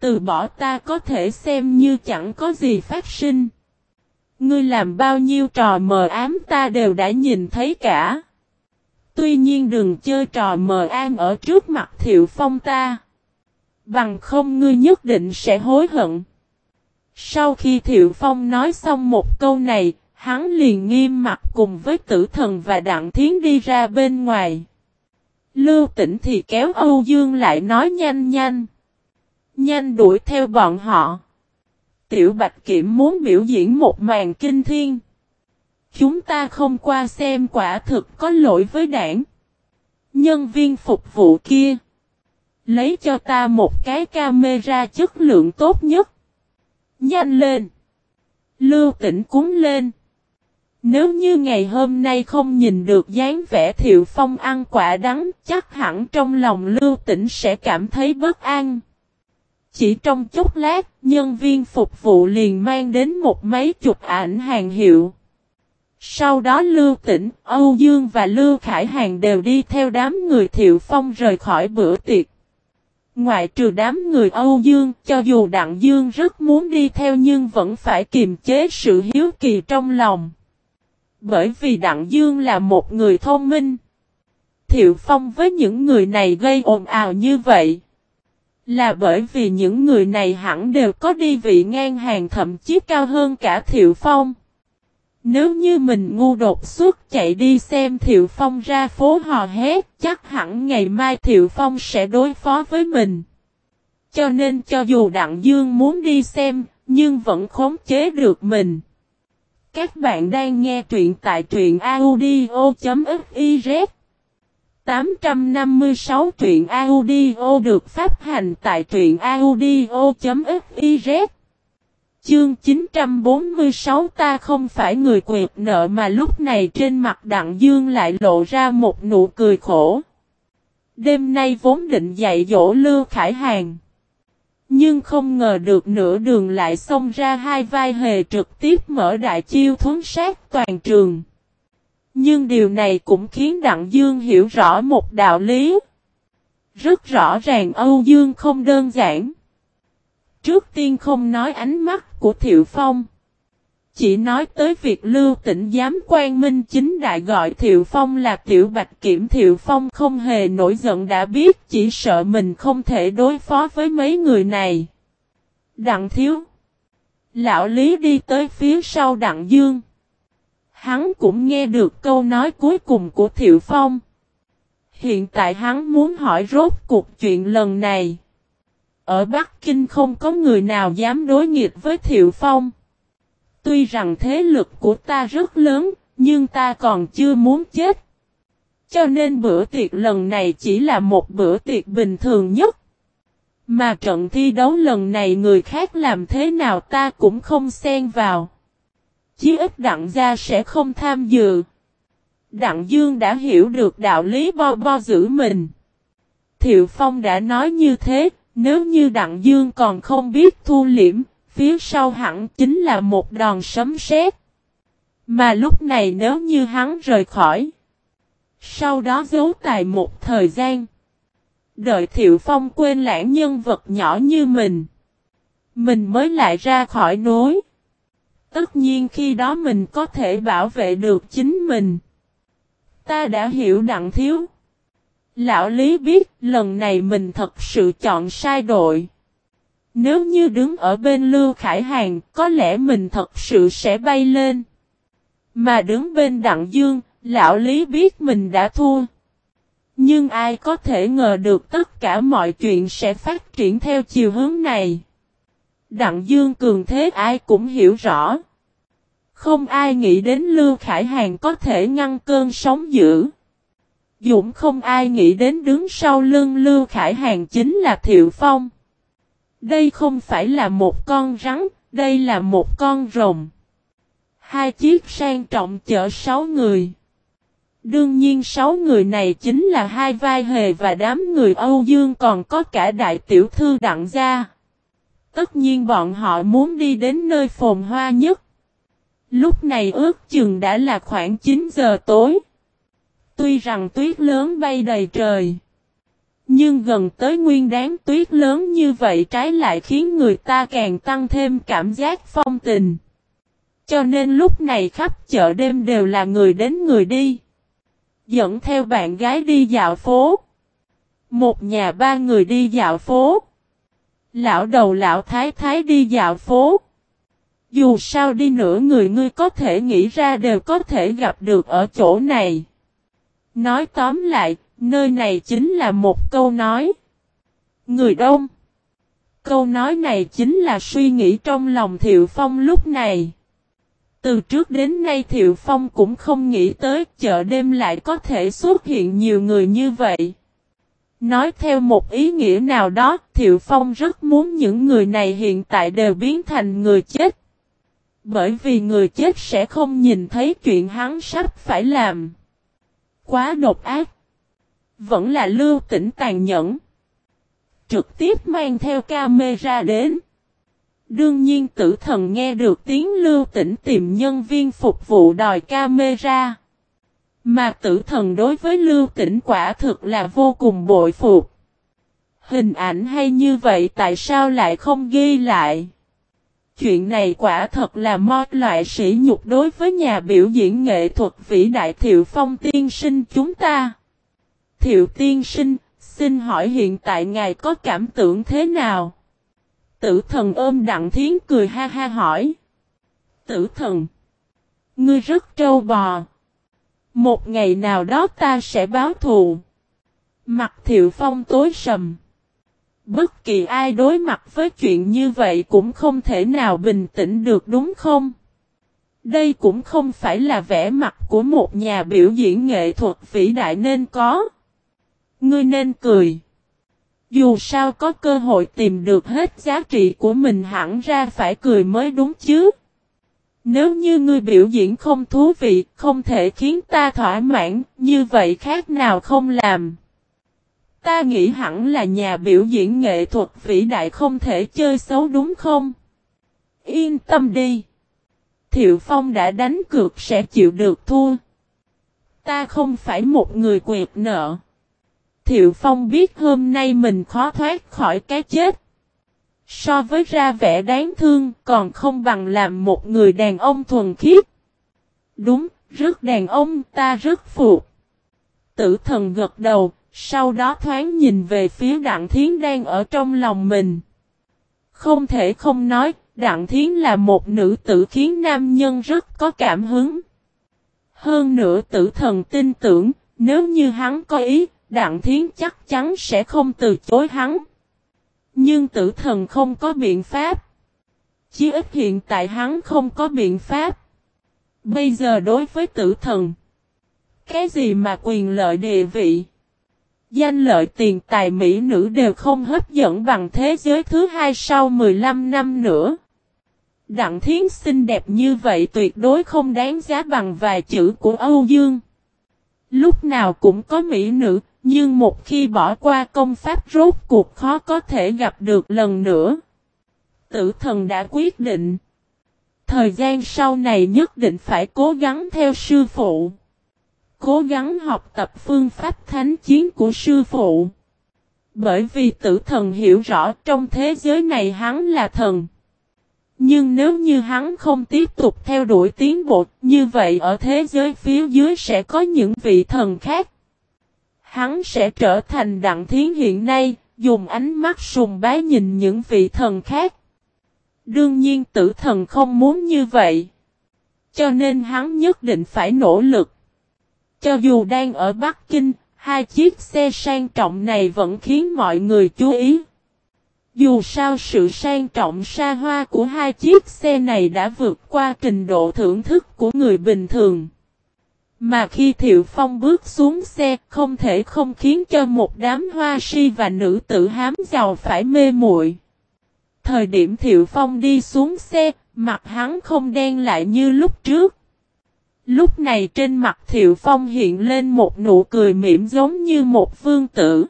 S1: Từ bỏ ta có thể xem như chẳng có gì phát sinh. Ngươi làm bao nhiêu trò mờ ám ta đều đã nhìn thấy cả. Tuy nhiên đừng chơi trò mờ an ở trước mặt thiệu phong ta. Bằng không ngươi nhất định sẽ hối hận. Sau khi thiệu phong nói xong một câu này, hắn liền nghiêm mặt cùng với tử thần và đặng thiến đi ra bên ngoài. Lưu tỉnh thì kéo Âu Dương lại nói nhanh nhanh. Nhanh đuổi theo bọn họ. Tiểu Bạch Kiểm muốn biểu diễn một màn kinh thiên. Chúng ta không qua xem quả thực có lỗi với đảng. Nhân viên phục vụ kia. Lấy cho ta một cái camera chất lượng tốt nhất. Nhanh lên. Lưu tỉnh cúng lên. Nếu như ngày hôm nay không nhìn được dáng vẻ thiệu phong ăn quả đắng, chắc hẳn trong lòng lưu tĩnh sẽ cảm thấy bất an. Chỉ trong chốc lát, nhân viên phục vụ liền mang đến một máy chụp ảnh hàng hiệu. Sau đó Lưu Tĩnh, Âu Dương và Lưu Khải Hàng đều đi theo đám người Thiệu Phong rời khỏi bữa tiệc. Ngoại trừ đám người Âu Dương, cho dù Đặng Dương rất muốn đi theo nhưng vẫn phải kiềm chế sự hiếu kỳ trong lòng. Bởi vì Đặng Dương là một người thông minh. Thiệu Phong với những người này gây ồn ào như vậy. Là bởi vì những người này hẳn đều có đi vị ngang hàng thậm chí cao hơn cả Thiệu Phong. Nếu như mình ngu đột xuất chạy đi xem Thiệu Phong ra phố hò hét, chắc hẳn ngày mai Thiệu Phong sẽ đối phó với mình. Cho nên cho dù Đặng Dương muốn đi xem, nhưng vẫn khống chế được mình. Các bạn đang nghe truyện tại truyện audio.fiz 856 truyện audio được phát hành tại truyện audio.fiz Chương 946 ta không phải người quyệt nợ mà lúc này trên mặt Đặng Dương lại lộ ra một nụ cười khổ. Đêm nay vốn định dạy dỗ Lưu Khải Hàng. Nhưng không ngờ được nửa đường lại xông ra hai vai hề trực tiếp mở đại chiêu thuấn sát toàn trường. Nhưng điều này cũng khiến Đặng Dương hiểu rõ một đạo lý. Rất rõ ràng Âu Dương không đơn giản. Trước tiên không nói ánh mắt của Thiệu Phong. Chỉ nói tới việc lưu tỉnh giám quan minh chính đại gọi Thiệu Phong là Tiểu Bạch Kiểm, Thiệu Phong không hề nổi giận đã biết, chỉ sợ mình không thể đối phó với mấy người này. Đặng Thiếu, Lão Lý đi tới phía sau Đặng Dương. Hắn cũng nghe được câu nói cuối cùng của Thiệu Phong. Hiện tại hắn muốn hỏi rốt cuộc chuyện lần này. Ở Bắc Kinh không có người nào dám đối nghịch với Thiệu Phong. Tuy rằng thế lực của ta rất lớn, nhưng ta còn chưa muốn chết. Cho nên bữa tiệc lần này chỉ là một bữa tiệc bình thường nhất. Mà trận thi đấu lần này người khác làm thế nào ta cũng không xen vào. Chí ít đặng gia sẽ không tham dự. Đặng Dương đã hiểu được đạo lý bo bo giữ mình. Thiệu Phong đã nói như thế, nếu như Đặng Dương còn không biết thu liễm, phía sau hẳn chính là một đòn sấm sét. Mà lúc này nếu như hắn rời khỏi, sau đó giấu tài một thời gian, đợi Thiệu Phong quên lãng nhân vật nhỏ như mình. Mình mới lại ra khỏi núi. Tất nhiên khi đó mình có thể bảo vệ được chính mình. Ta đã hiểu đặng thiếu. Lão Lý biết lần này mình thật sự chọn sai đội. Nếu như đứng ở bên Lưu Khải Hàng, có lẽ mình thật sự sẽ bay lên. Mà đứng bên Đặng Dương, Lão Lý biết mình đã thua. Nhưng ai có thể ngờ được tất cả mọi chuyện sẽ phát triển theo chiều hướng này. Đặng Dương cường thế ai cũng hiểu rõ. Không ai nghĩ đến Lưu Khải Hàng có thể ngăn cơn sóng dữ. Dũng không ai nghĩ đến đứng sau lưng Lưu Khải Hàng chính là Thiệu Phong. Đây không phải là một con rắn, đây là một con rồng. Hai chiếc sang trọng chở sáu người. Đương nhiên sáu người này chính là hai vai hề và đám người Âu Dương còn có cả đại tiểu thư đặng gia. Tất nhiên bọn họ muốn đi đến nơi phồn hoa nhất. Lúc này ước chừng đã là khoảng 9 giờ tối. Tuy rằng tuyết lớn bay đầy trời. Nhưng gần tới nguyên đáng tuyết lớn như vậy trái lại khiến người ta càng tăng thêm cảm giác phong tình. Cho nên lúc này khắp chợ đêm đều là người đến người đi. Dẫn theo bạn gái đi dạo phố. Một nhà ba người đi dạo phố. Lão đầu lão thái thái đi dạo phố. Dù sao đi nữa người ngươi có thể nghĩ ra đều có thể gặp được ở chỗ này. Nói tóm lại, nơi này chính là một câu nói. Người đông. Câu nói này chính là suy nghĩ trong lòng Thiệu Phong lúc này. Từ trước đến nay Thiệu Phong cũng không nghĩ tới chợ đêm lại có thể xuất hiện nhiều người như vậy. Nói theo một ý nghĩa nào đó, Thiệu Phong rất muốn những người này hiện tại đều biến thành người chết. Bởi vì người chết sẽ không nhìn thấy chuyện hắn sắp phải làm. Quá độc ác. Vẫn là lưu tỉnh tàn nhẫn. Trực tiếp mang theo camera đến. Đương nhiên tử thần nghe được tiếng lưu tỉnh tìm nhân viên phục vụ đòi camera. Mà tử thần đối với lưu tỉnh quả thực là vô cùng bội phục. Hình ảnh hay như vậy tại sao lại không ghi lại? Chuyện này quả thật là mót loại sỉ nhục đối với nhà biểu diễn nghệ thuật vĩ đại Thiệu Phong tiên sinh chúng ta. Thiệu tiên sinh, xin hỏi hiện tại ngài có cảm tưởng thế nào? Tử thần ôm đặng thiến cười ha ha hỏi. Tử thần, ngươi rất trâu bò. Một ngày nào đó ta sẽ báo thù. Mặt thiệu phong tối sầm. Bất kỳ ai đối mặt với chuyện như vậy cũng không thể nào bình tĩnh được đúng không? Đây cũng không phải là vẻ mặt của một nhà biểu diễn nghệ thuật vĩ đại nên có. Ngươi nên cười. Dù sao có cơ hội tìm được hết giá trị của mình hẳn ra phải cười mới đúng chứ. Nếu như ngươi biểu diễn không thú vị, không thể khiến ta thỏa mãn, như vậy khác nào không làm. Ta nghĩ hẳn là nhà biểu diễn nghệ thuật vĩ đại không thể chơi xấu đúng không? Yên tâm đi. Thiệu Phong đã đánh cược sẽ chịu được thua. Ta không phải một người quyệt nợ. Thiệu Phong biết hôm nay mình khó thoát khỏi cái chết. So với ra vẻ đáng thương còn không bằng làm một người đàn ông thuần khiết. Đúng, rất đàn ông ta rất phục. Tử thần gật đầu, sau đó thoáng nhìn về phía Đặng Thiến đang ở trong lòng mình. Không thể không nói, Đặng Thiến là một nữ tử khiến nam nhân rất có cảm hứng. Hơn nữa tử thần tin tưởng, nếu như hắn có ý, Đặng Thiến chắc chắn sẽ không từ chối hắn. Nhưng tử thần không có biện pháp. Chỉ ít hiện tại hắn không có biện pháp. Bây giờ đối với tử thần. Cái gì mà quyền lợi địa vị. Danh lợi tiền tài mỹ nữ đều không hấp dẫn bằng thế giới thứ hai sau 15 năm nữa. Đặng thiến xinh đẹp như vậy tuyệt đối không đáng giá bằng vài chữ của Âu Dương. Lúc nào cũng có mỹ nữ, nhưng một khi bỏ qua công pháp rốt cuộc khó có thể gặp được lần nữa. Tử thần đã quyết định. Thời gian sau này nhất định phải cố gắng theo sư phụ. Cố gắng học tập phương pháp thánh chiến của sư phụ. Bởi vì tử thần hiểu rõ trong thế giới này hắn là thần. Nhưng nếu như hắn không tiếp tục theo đuổi tiến bộ, như vậy ở thế giới phía dưới sẽ có những vị thần khác. Hắn sẽ trở thành đặng thiến hiện nay, dùng ánh mắt sùng bái nhìn những vị thần khác. Đương nhiên tử thần không muốn như vậy. Cho nên hắn nhất định phải nỗ lực. Cho dù đang ở Bắc Kinh, hai chiếc xe sang trọng này vẫn khiến mọi người chú ý. Dù sao sự sang trọng xa hoa của hai chiếc xe này đã vượt qua trình độ thưởng thức của người bình thường. Mà khi Thiệu Phong bước xuống xe không thể không khiến cho một đám hoa si và nữ tử hám giàu phải mê muội. Thời điểm Thiệu Phong đi xuống xe, mặt hắn không đen lại như lúc trước. Lúc này trên mặt Thiệu Phong hiện lên một nụ cười mỉm giống như một vương tử.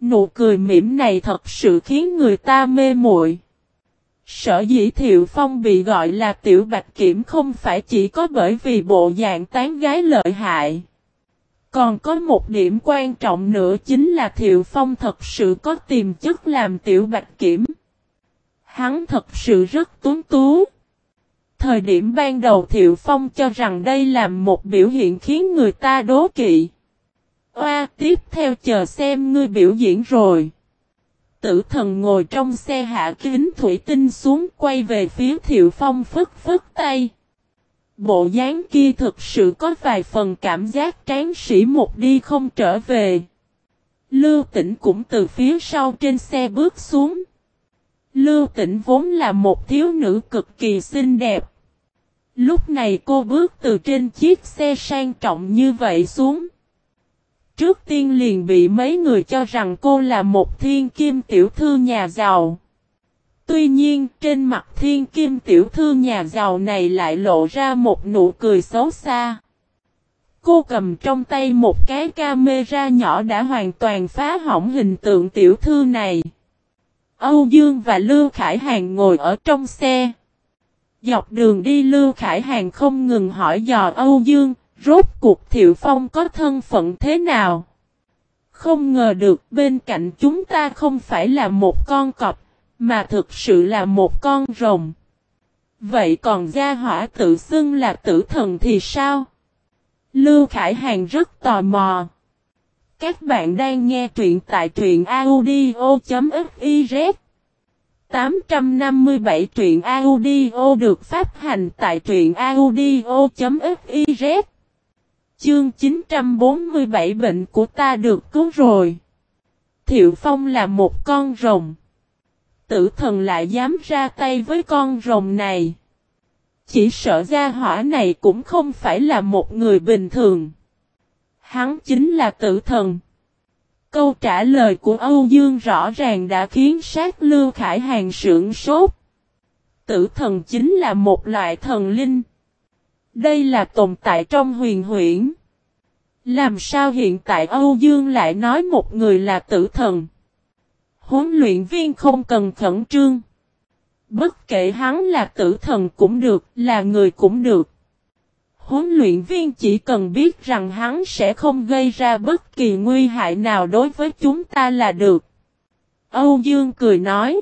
S1: Nụ cười mỉm này thật sự khiến người ta mê muội. Sở dĩ Thiệu Phong bị gọi là Tiểu Bạch Kiểm không phải chỉ có bởi vì bộ dạng tán gái lợi hại. Còn có một điểm quan trọng nữa chính là Thiệu Phong thật sự có tiềm chất làm Tiểu Bạch Kiểm. Hắn thật sự rất tuấn tú. Thời điểm ban đầu Thiệu Phong cho rằng đây là một biểu hiện khiến người ta đố kỵ. Oa, tiếp theo chờ xem ngươi biểu diễn rồi. Tử thần ngồi trong xe hạ kính thủy tinh xuống, quay về phía Thiệu Phong phức phức tay. Bộ dáng kia thực sự có vài phần cảm giác tráng sĩ một đi không trở về. Lưu tỉnh cũng từ phía sau trên xe bước xuống. Lưu tỉnh vốn là một thiếu nữ cực kỳ xinh đẹp. Lúc này cô bước từ trên chiếc xe sang trọng như vậy xuống. Trước tiên liền bị mấy người cho rằng cô là một thiên kim tiểu thư nhà giàu. Tuy nhiên trên mặt thiên kim tiểu thư nhà giàu này lại lộ ra một nụ cười xấu xa. Cô cầm trong tay một cái camera nhỏ đã hoàn toàn phá hỏng hình tượng tiểu thư này. Âu Dương và Lưu Khải hàn ngồi ở trong xe. Dọc đường đi Lưu Khải hàn không ngừng hỏi dò Âu Dương, rốt cuộc Thiệu Phong có thân phận thế nào? Không ngờ được bên cạnh chúng ta không phải là một con cọp, mà thực sự là một con rồng. Vậy còn gia hỏa tự xưng là tử thần thì sao? Lưu Khải Hàng rất tò mò. Các bạn đang nghe truyện tại truyện audio.fiz 857 truyện audio được phát hành tại truyện audio.fiz Chương 947 bệnh của ta được cứu rồi. Thiệu Phong là một con rồng. Tử thần lại dám ra tay với con rồng này. Chỉ sợ gia hỏa này cũng không phải là một người bình thường. Hắn chính là tử thần. Câu trả lời của Âu Dương rõ ràng đã khiến sát lưu khải hàng sưởng sốt. Tử thần chính là một loại thần linh. Đây là tồn tại trong huyền huyễn. Làm sao hiện tại Âu Dương lại nói một người là tử thần? Huấn luyện viên không cần khẩn trương. Bất kể hắn là tử thần cũng được, là người cũng được. Huấn luyện viên chỉ cần biết rằng hắn sẽ không gây ra bất kỳ nguy hại nào đối với chúng ta là được. Âu Dương cười nói.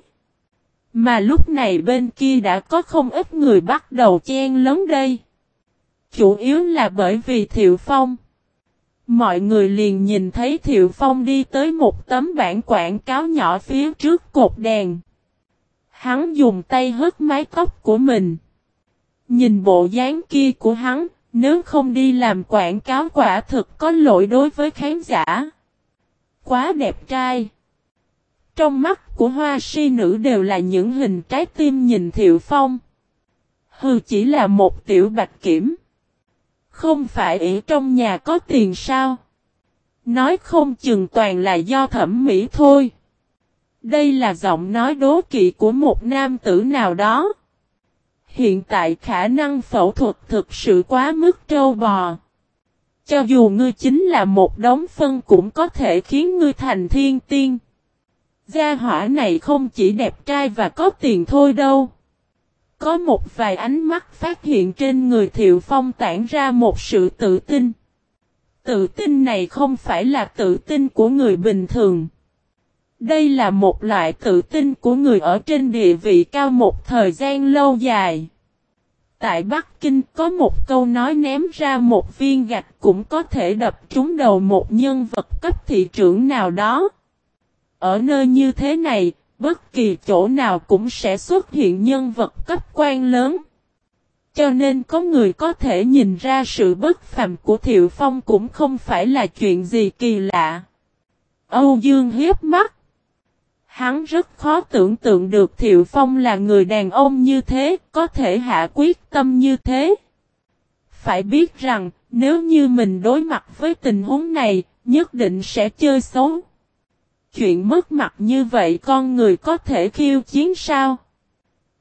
S1: Mà lúc này bên kia đã có không ít người bắt đầu chen lớn đây. Chủ yếu là bởi vì Thiệu Phong. Mọi người liền nhìn thấy Thiệu Phong đi tới một tấm bản quảng cáo nhỏ phía trước cột đèn. Hắn dùng tay hất mái tóc của mình. Nhìn bộ dáng kia của hắn, nếu không đi làm quảng cáo quả thực có lỗi đối với khán giả. Quá đẹp trai. Trong mắt của hoa si nữ đều là những hình trái tim nhìn Thiệu Phong. Hừ chỉ là một tiểu bạch kiểm. Không phải ỷ trong nhà có tiền sao? Nói không chừng toàn là do thẩm mỹ thôi. Đây là giọng nói đố kỵ của một nam tử nào đó. Hiện tại khả năng phẫu thuật thực sự quá mức trâu bò. Cho dù ngươi chính là một đống phân cũng có thể khiến ngươi thành thiên tiên. Gia hỏa này không chỉ đẹp trai và có tiền thôi đâu. Có một vài ánh mắt phát hiện trên người Thiệu Phong tản ra một sự tự tin. Tự tin này không phải là tự tin của người bình thường. Đây là một loại tự tin của người ở trên địa vị cao một thời gian lâu dài. Tại Bắc Kinh có một câu nói ném ra một viên gạch cũng có thể đập trúng đầu một nhân vật cấp thị trưởng nào đó. Ở nơi như thế này, bất kỳ chỗ nào cũng sẽ xuất hiện nhân vật cấp quan lớn. Cho nên có người có thể nhìn ra sự bất phàm của Thiệu Phong cũng không phải là chuyện gì kỳ lạ. Âu Dương hiếp mắt. Hắn rất khó tưởng tượng được Thiệu Phong là người đàn ông như thế, có thể hạ quyết tâm như thế. Phải biết rằng, nếu như mình đối mặt với tình huống này, nhất định sẽ chơi xấu. Chuyện mất mặt như vậy con người có thể khiêu chiến sao?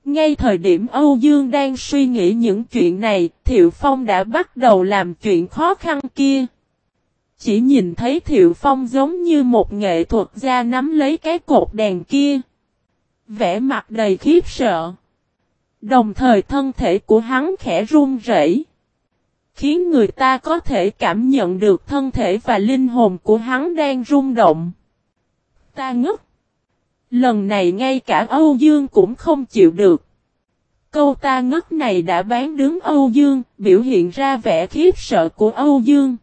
S1: Ngay thời điểm Âu Dương đang suy nghĩ những chuyện này, Thiệu Phong đã bắt đầu làm chuyện khó khăn kia. Chỉ nhìn thấy Thiệu Phong giống như một nghệ thuật gia nắm lấy cái cột đèn kia. Vẽ mặt đầy khiếp sợ. Đồng thời thân thể của hắn khẽ run rẩy, Khiến người ta có thể cảm nhận được thân thể và linh hồn của hắn đang rung động. Ta ngất. Lần này ngay cả Âu Dương cũng không chịu được. Câu ta ngất này đã bán đứng Âu Dương, biểu hiện ra vẻ khiếp sợ của Âu Dương.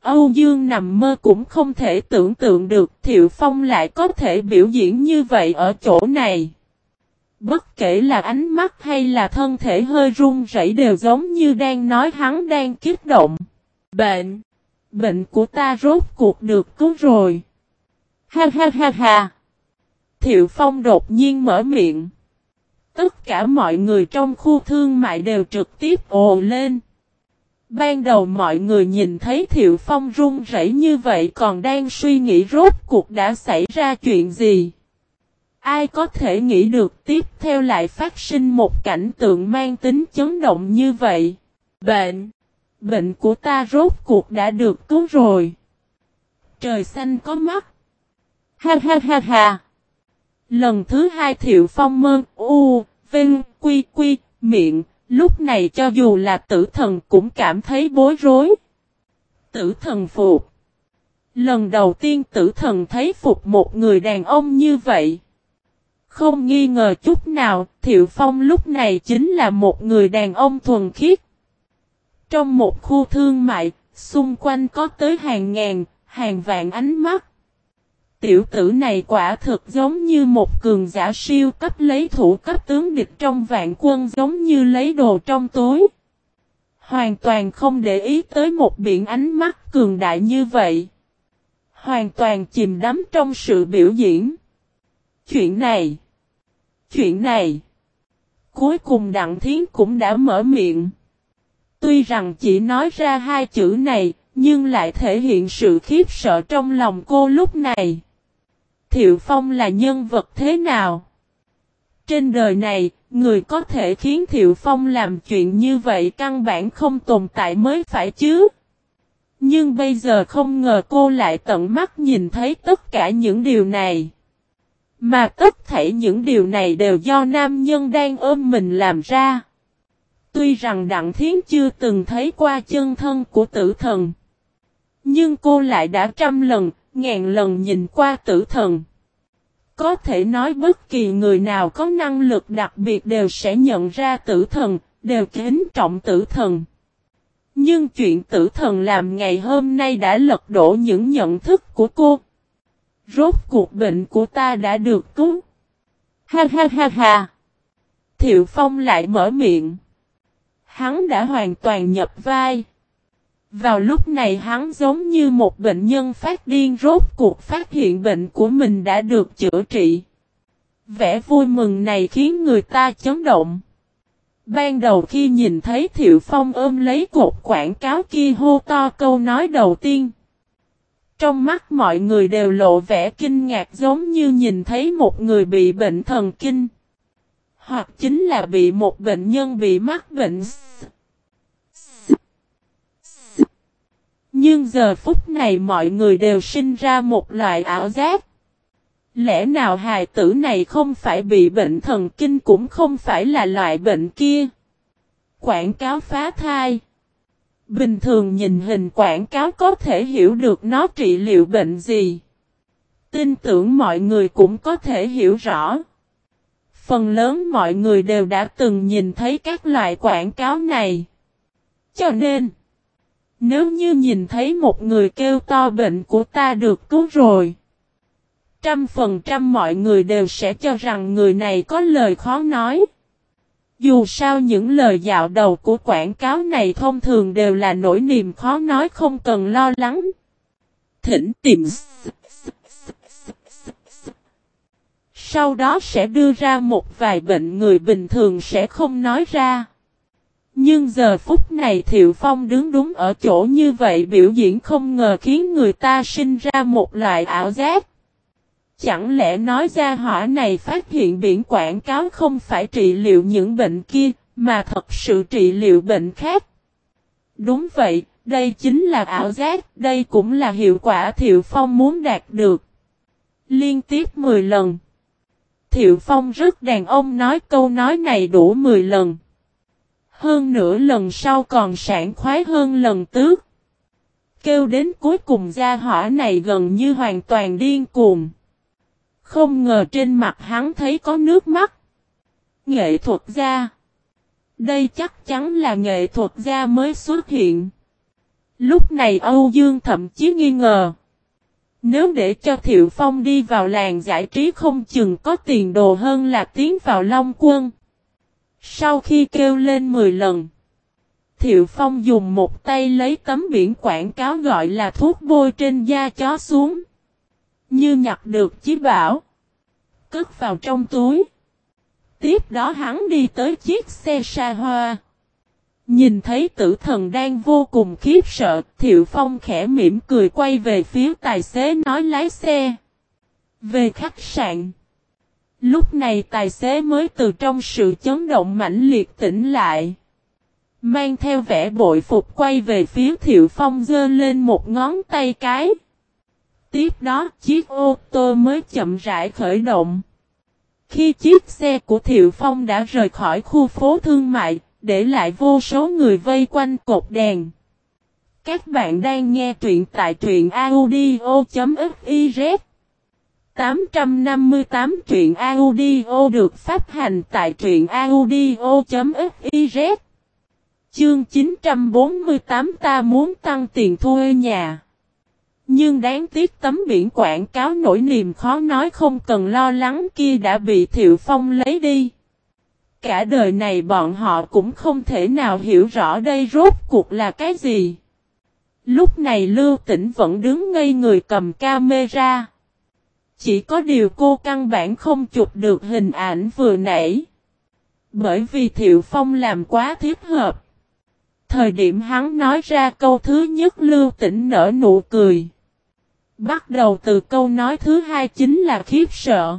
S1: Âu Dương nằm mơ cũng không thể tưởng tượng được Thiệu Phong lại có thể biểu diễn như vậy ở chỗ này. Bất kể là ánh mắt hay là thân thể hơi run rẩy đều giống như đang nói hắn đang kích động. Bệnh! Bệnh của ta rốt cuộc được cứu rồi. Ha ha ha ha! Thiệu Phong đột nhiên mở miệng. Tất cả mọi người trong khu thương mại đều trực tiếp ồ lên. Ban đầu mọi người nhìn thấy Thiệu Phong run rẩy như vậy còn đang suy nghĩ rốt cuộc đã xảy ra chuyện gì. Ai có thể nghĩ được tiếp theo lại phát sinh một cảnh tượng mang tính chấn động như vậy. Bệnh. Bệnh của ta rốt cuộc đã được cứu rồi. Trời xanh có mắt. Ha ha ha ha. Lần thứ hai Thiệu Phong mơn u, vinh, quy quy, miệng, lúc này cho dù là tử thần cũng cảm thấy bối rối. Tử thần phục. Lần đầu tiên tử thần thấy phục một người đàn ông như vậy. Không nghi ngờ chút nào, Thiệu Phong lúc này chính là một người đàn ông thuần khiết. Trong một khu thương mại, xung quanh có tới hàng ngàn, hàng vạn ánh mắt. Tiểu tử này quả thực giống như một cường giả siêu cấp lấy thủ cấp tướng địch trong vạn quân giống như lấy đồ trong túi. Hoàn toàn không để ý tới một biển ánh mắt cường đại như vậy. Hoàn toàn chìm đắm trong sự biểu diễn. Chuyện này. Chuyện này. Cuối cùng Đặng Thiến cũng đã mở miệng. Tuy rằng chỉ nói ra hai chữ này, nhưng lại thể hiện sự khiếp sợ trong lòng cô lúc này. Thiệu Phong là nhân vật thế nào? Trên đời này, người có thể khiến Thiệu Phong làm chuyện như vậy căn bản không tồn tại mới phải chứ. Nhưng bây giờ không ngờ cô lại tận mắt nhìn thấy tất cả những điều này. Mà tất thể những điều này đều do nam nhân đang ôm mình làm ra. Tuy rằng Đặng Thiến chưa từng thấy qua chân thân của tử thần. Nhưng cô lại đã trăm lần, ngàn lần nhìn qua tử thần. Có thể nói bất kỳ người nào có năng lực đặc biệt đều sẽ nhận ra tử thần, đều kính trọng tử thần. Nhưng chuyện tử thần làm ngày hôm nay đã lật đổ những nhận thức của cô. Rốt cuộc bệnh của ta đã được cứu. Ha ha ha ha. Thiệu Phong lại mở miệng. Hắn đã hoàn toàn nhập vai. Vào lúc này hắn giống như một bệnh nhân phát điên, rốt cuộc phát hiện bệnh của mình đã được chữa trị. Vẻ vui mừng này khiến người ta chấn động. Ban đầu khi nhìn thấy Thiệu Phong ôm lấy cột quảng cáo kia hô to câu nói đầu tiên. Trong mắt mọi người đều lộ vẻ kinh ngạc giống như nhìn thấy một người bị bệnh thần kinh. Hoặc chính là bị một bệnh nhân bị mắc bệnh Nhưng giờ phút này mọi người đều sinh ra một loại ảo giác. Lẽ nào hài tử này không phải bị bệnh thần kinh cũng không phải là loại bệnh kia. Quảng cáo phá thai. Bình thường nhìn hình quảng cáo có thể hiểu được nó trị liệu bệnh gì. Tin tưởng mọi người cũng có thể hiểu rõ. Phần lớn mọi người đều đã từng nhìn thấy các loại quảng cáo này. Cho nên, nếu như nhìn thấy một người kêu to bệnh của ta được cứu rồi, trăm phần trăm mọi người đều sẽ cho rằng người này có lời khó nói. Dù sao những lời dạo đầu của quảng cáo này thông thường đều là nỗi niềm khó nói không cần lo lắng. Thỉnh tìm Sau đó sẽ đưa ra một vài bệnh người bình thường sẽ không nói ra. Nhưng giờ phút này Thiệu Phong đứng đúng ở chỗ như vậy biểu diễn không ngờ khiến người ta sinh ra một loại ảo giác. Chẳng lẽ nói ra hỏa này phát hiện biển quảng cáo không phải trị liệu những bệnh kia, mà thật sự trị liệu bệnh khác? Đúng vậy, đây chính là ảo giác, đây cũng là hiệu quả Thiệu Phong muốn đạt được. Liên tiếp 10 lần. Thiệu Phong rất đàn ông nói câu nói này đủ 10 lần. Hơn nửa lần sau còn sản khoái hơn lần trước. Kêu đến cuối cùng gia hỏa này gần như hoàn toàn điên cuồng. Không ngờ trên mặt hắn thấy có nước mắt. Nghệ thuật gia. Đây chắc chắn là nghệ thuật gia mới xuất hiện. Lúc này Âu Dương thậm chí nghi ngờ. Nếu để cho Thiệu Phong đi vào làng giải trí không chừng có tiền đồ hơn là tiến vào Long Quân. Sau khi kêu lên 10 lần, Thiệu Phong dùng một tay lấy tấm biển quảng cáo gọi là thuốc bôi trên da chó xuống. Như nhặt được chí bảo. Cất vào trong túi. Tiếp đó hắn đi tới chiếc xe xa hoa. Nhìn thấy tử thần đang vô cùng khiếp sợ, Thiệu Phong khẽ mỉm cười quay về phía tài xế nói lái xe. Về khách sạn. Lúc này tài xế mới từ trong sự chấn động mãnh liệt tỉnh lại. Mang theo vẻ bội phục quay về phía Thiệu Phong dơ lên một ngón tay cái. Tiếp đó chiếc ô tô mới chậm rãi khởi động. Khi chiếc xe của Thiệu Phong đã rời khỏi khu phố thương mại, để lại vô số người vây quanh cột đèn. Các bạn đang nghe truyện tại truyện audio.fif 858 truyện audio được phát hành tại truyện audio.fiz Chương 948 ta muốn tăng tiền thuê nhà nhưng đáng tiếc tấm biển quảng cáo nổi niềm khó nói không cần lo lắng kia đã bị Thiệu Phong lấy đi. Cả đời này bọn họ cũng không thể nào hiểu rõ đây rốt cuộc là cái gì. Lúc này Lưu Tĩnh vẫn đứng ngây người cầm camera. Chỉ có điều cô căn bản không chụp được hình ảnh vừa nãy. Bởi vì Thiệu Phong làm quá thiết hợp. Thời điểm hắn nói ra câu thứ nhất Lưu Tĩnh nở nụ cười. Bắt đầu từ câu nói thứ hai chính là khiếp sợ.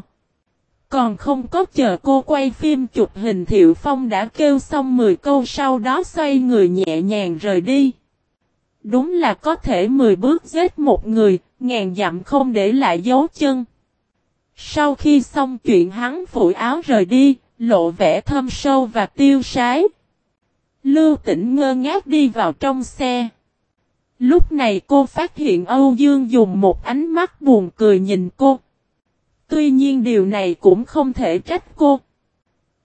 S1: Còn không có chờ cô quay phim chụp hình Thiệu Phong đã kêu xong 10 câu sau đó xoay người nhẹ nhàng rời đi. Đúng là có thể 10 bước giết một người, ngàn dặm không để lại dấu chân. Sau khi xong chuyện hắn phủi áo rời đi, lộ vẻ thâm sâu và tiêu sái. Lưu tỉnh ngơ ngác đi vào trong xe. Lúc này cô phát hiện Âu Dương dùng một ánh mắt buồn cười nhìn cô. Tuy nhiên điều này cũng không thể trách cô.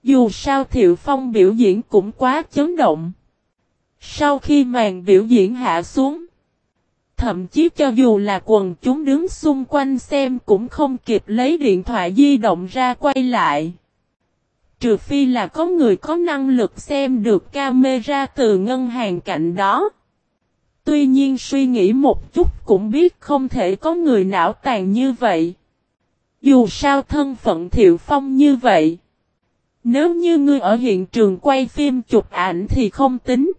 S1: Dù sao Thiệu Phong biểu diễn cũng quá chấn động. Sau khi màn biểu diễn hạ xuống. Thậm chí cho dù là quần chúng đứng xung quanh xem cũng không kịp lấy điện thoại di động ra quay lại. Trừ phi là có người có năng lực xem được camera từ ngân hàng cạnh đó. Tuy nhiên suy nghĩ một chút cũng biết không thể có người não tàn như vậy. Dù sao thân phận Thiệu Phong như vậy. Nếu như ngươi ở hiện trường quay phim chụp ảnh thì không tính.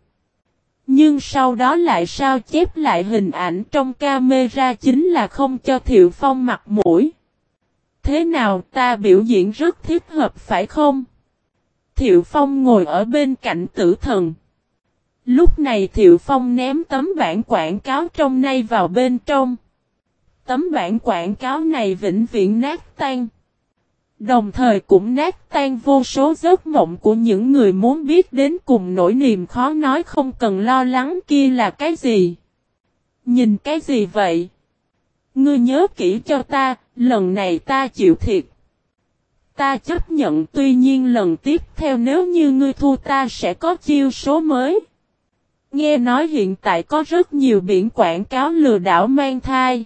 S1: Nhưng sau đó lại sao chép lại hình ảnh trong camera chính là không cho Thiệu Phong mặt mũi. Thế nào ta biểu diễn rất thích hợp phải không? Thiệu Phong ngồi ở bên cạnh tử thần. Lúc này Thiệu Phong ném tấm bản quảng cáo trong nay vào bên trong. Tấm bản quảng cáo này vĩnh viễn nát tan. Đồng thời cũng nát tan vô số giấc mộng của những người muốn biết đến cùng nỗi niềm khó nói không cần lo lắng kia là cái gì. Nhìn cái gì vậy? Ngươi nhớ kỹ cho ta, lần này ta chịu thiệt. Ta chấp nhận tuy nhiên lần tiếp theo nếu như ngươi thua ta sẽ có chiêu số mới. Nghe nói hiện tại có rất nhiều biển quảng cáo lừa đảo mang thai.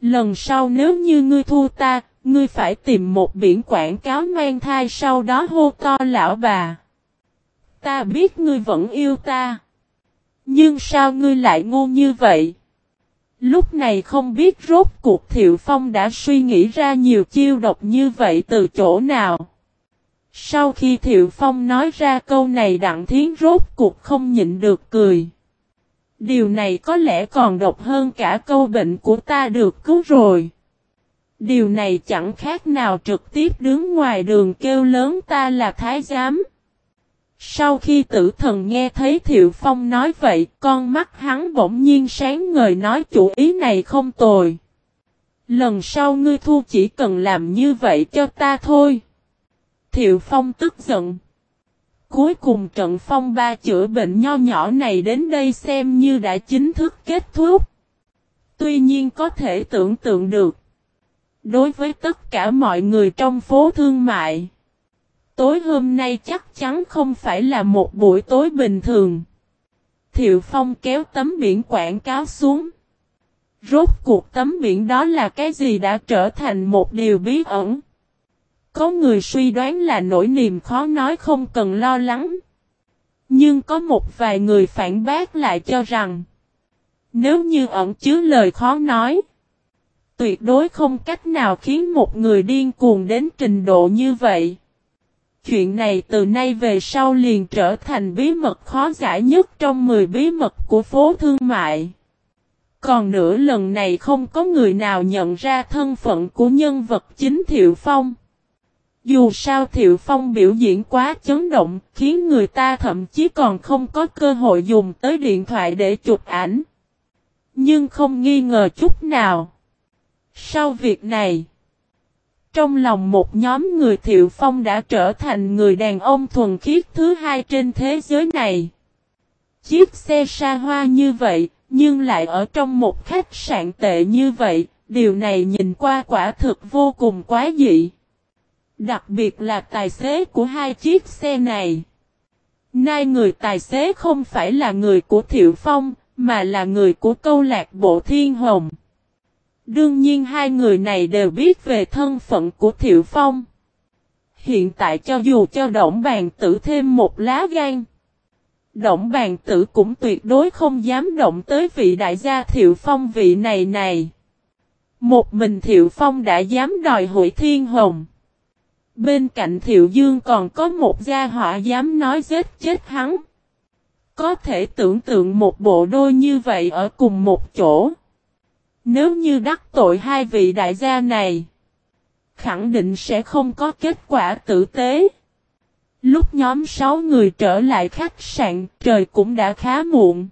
S1: Lần sau nếu như ngươi thua ta, ngươi phải tìm một biển quảng cáo mang thai sau đó hô to lão bà. Ta biết ngươi vẫn yêu ta. Nhưng sao ngươi lại ngu như vậy? Lúc này không biết rốt cuộc Thiệu Phong đã suy nghĩ ra nhiều chiêu độc như vậy từ chỗ nào. Sau khi Thiệu Phong nói ra câu này Đặng Thiến rốt cuộc không nhịn được cười. Điều này có lẽ còn độc hơn cả câu bệnh của ta được cứu rồi. Điều này chẳng khác nào trực tiếp đứng ngoài đường kêu lớn ta là thái giám. Sau khi tử thần nghe thấy Thiệu Phong nói vậy, con mắt hắn bỗng nhiên sáng ngời nói chủ ý này không tồi. Lần sau ngươi thu chỉ cần làm như vậy cho ta thôi. Thiệu Phong tức giận. Cuối cùng trận phong ba chữa bệnh nho nhỏ này đến đây xem như đã chính thức kết thúc. Tuy nhiên có thể tưởng tượng được. Đối với tất cả mọi người trong phố thương mại. Tối hôm nay chắc chắn không phải là một buổi tối bình thường. Thiệu Phong kéo tấm biển quảng cáo xuống. Rốt cuộc tấm biển đó là cái gì đã trở thành một điều bí ẩn. Có người suy đoán là nỗi niềm khó nói không cần lo lắng. Nhưng có một vài người phản bác lại cho rằng, Nếu như ẩn chứa lời khó nói Tuyệt đối không cách nào khiến một người điên cuồng đến trình độ như vậy Chuyện này từ nay về sau liền trở thành bí mật khó giải nhất trong 10 bí mật của phố thương mại. Còn nửa lần này không có người nào nhận ra thân phận của nhân vật chính Thiệu Phong. Dù sao Thiệu Phong biểu diễn quá chấn động, khiến người ta thậm chí còn không có cơ hội dùng tới điện thoại để chụp ảnh. Nhưng không nghi ngờ chút nào. Sau việc này, trong lòng một nhóm người Thiệu Phong đã trở thành người đàn ông thuần khiết thứ hai trên thế giới này. Chiếc xe xa hoa như vậy, nhưng lại ở trong một khách sạn tệ như vậy, điều này nhìn qua quả thực vô cùng quá dị. Đặc biệt là tài xế của hai chiếc xe này. Nay người tài xế không phải là người của Thiệu Phong, mà là người của câu lạc bộ Thiên Hồng. Đương nhiên hai người này đều biết về thân phận của Thiệu Phong. Hiện tại cho dù cho Động Bàn Tử thêm một lá gan. Động Bàn Tử cũng tuyệt đối không dám động tới vị đại gia Thiệu Phong vị này này. Một mình Thiệu Phong đã dám đòi hội thiên hồng. Bên cạnh Thiệu Dương còn có một gia họa dám nói giết chết hắn. Có thể tưởng tượng một bộ đôi như vậy ở cùng một chỗ. Nếu như đắc tội hai vị đại gia này, khẳng định sẽ không có kết quả tử tế. Lúc nhóm 6 người trở lại khách sạn, trời cũng đã khá muộn.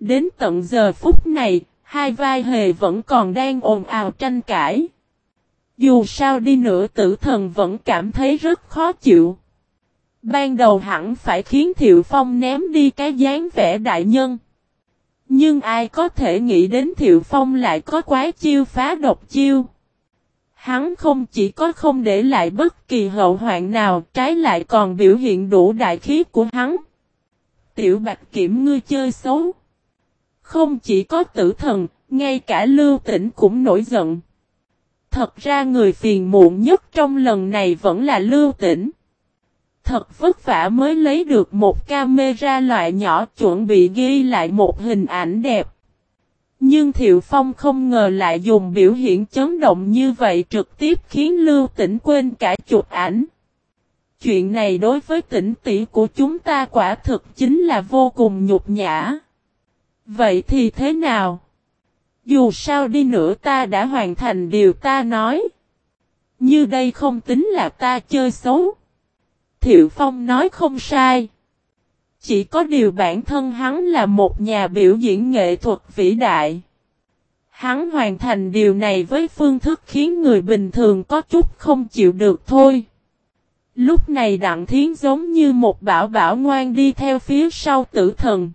S1: Đến tận giờ phút này, hai vai hề vẫn còn đang ồn ào tranh cãi. Dù sao đi nữa tử thần vẫn cảm thấy rất khó chịu. Ban đầu hẳn phải khiến Thiệu Phong ném đi cái dáng vẻ đại nhân. Nhưng ai có thể nghĩ đến Thiệu Phong lại có quái chiêu phá độc chiêu. Hắn không chỉ có không để lại bất kỳ hậu hoạn nào, trái lại còn biểu hiện đủ đại khí của hắn. Tiểu Bạch Kiểm ngươi chơi xấu. Không chỉ có tử thần, ngay cả lưu tỉnh cũng nổi giận. Thật ra người phiền muộn nhất trong lần này vẫn là lưu tỉnh. Thật vất vả mới lấy được một camera loại nhỏ chuẩn bị ghi lại một hình ảnh đẹp. Nhưng Thiệu Phong không ngờ lại dùng biểu hiện chấn động như vậy trực tiếp khiến Lưu Tĩnh quên cả chụp ảnh. Chuyện này đối với tỉnh tỷ của chúng ta quả thực chính là vô cùng nhục nhã. Vậy thì thế nào? Dù sao đi nữa ta đã hoàn thành điều ta nói. Như đây không tính là ta chơi xấu. Thiệu Phong nói không sai. Chỉ có điều bản thân hắn là một nhà biểu diễn nghệ thuật vĩ đại. Hắn hoàn thành điều này với phương thức khiến người bình thường có chút không chịu được thôi. Lúc này Đặng Thiến giống như một bảo bảo ngoan đi theo phía sau tử thần.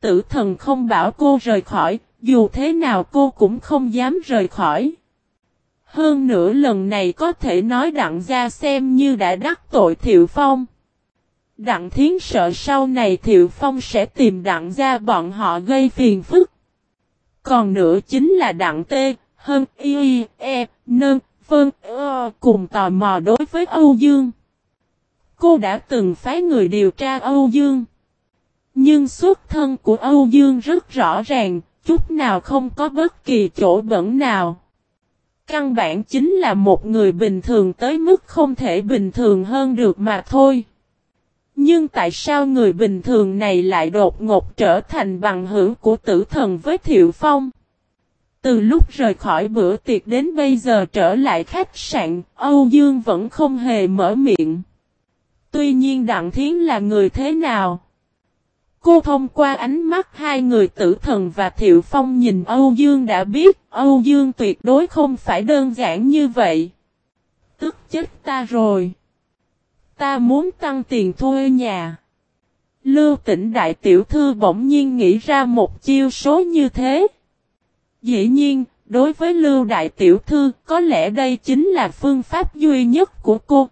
S1: Tử thần không bảo cô rời khỏi, dù thế nào cô cũng không dám rời khỏi. Hơn nữa lần này có thể nói đặng gia xem như đã đắc tội Thiệu Phong. Đặng thiến sợ sau này Thiệu Phong sẽ tìm đặng gia bọn họ gây phiền phức. Còn nữa chính là đặng tê, hơn y, e, nơn, vân, ơ, cùng tò mò đối với Âu Dương. Cô đã từng phái người điều tra Âu Dương. Nhưng xuất thân của Âu Dương rất rõ ràng, chút nào không có bất kỳ chỗ bẩn nào. Căn bản chính là một người bình thường tới mức không thể bình thường hơn được mà thôi. Nhưng tại sao người bình thường này lại đột ngột trở thành bằng hữu của tử thần với Thiệu Phong? Từ lúc rời khỏi bữa tiệc đến bây giờ trở lại khách sạn, Âu Dương vẫn không hề mở miệng. Tuy nhiên Đặng Thiến là người thế nào? Cô thông qua ánh mắt hai người tử thần và Thiệu Phong nhìn Âu Dương đã biết Âu Dương tuyệt đối không phải đơn giản như vậy. Tức chết ta rồi. Ta muốn tăng tiền thuê nhà. Lưu tỉnh đại tiểu thư bỗng nhiên nghĩ ra một chiêu số như thế. Dĩ nhiên, đối với Lưu đại tiểu thư, có lẽ đây chính là phương pháp duy nhất của cô.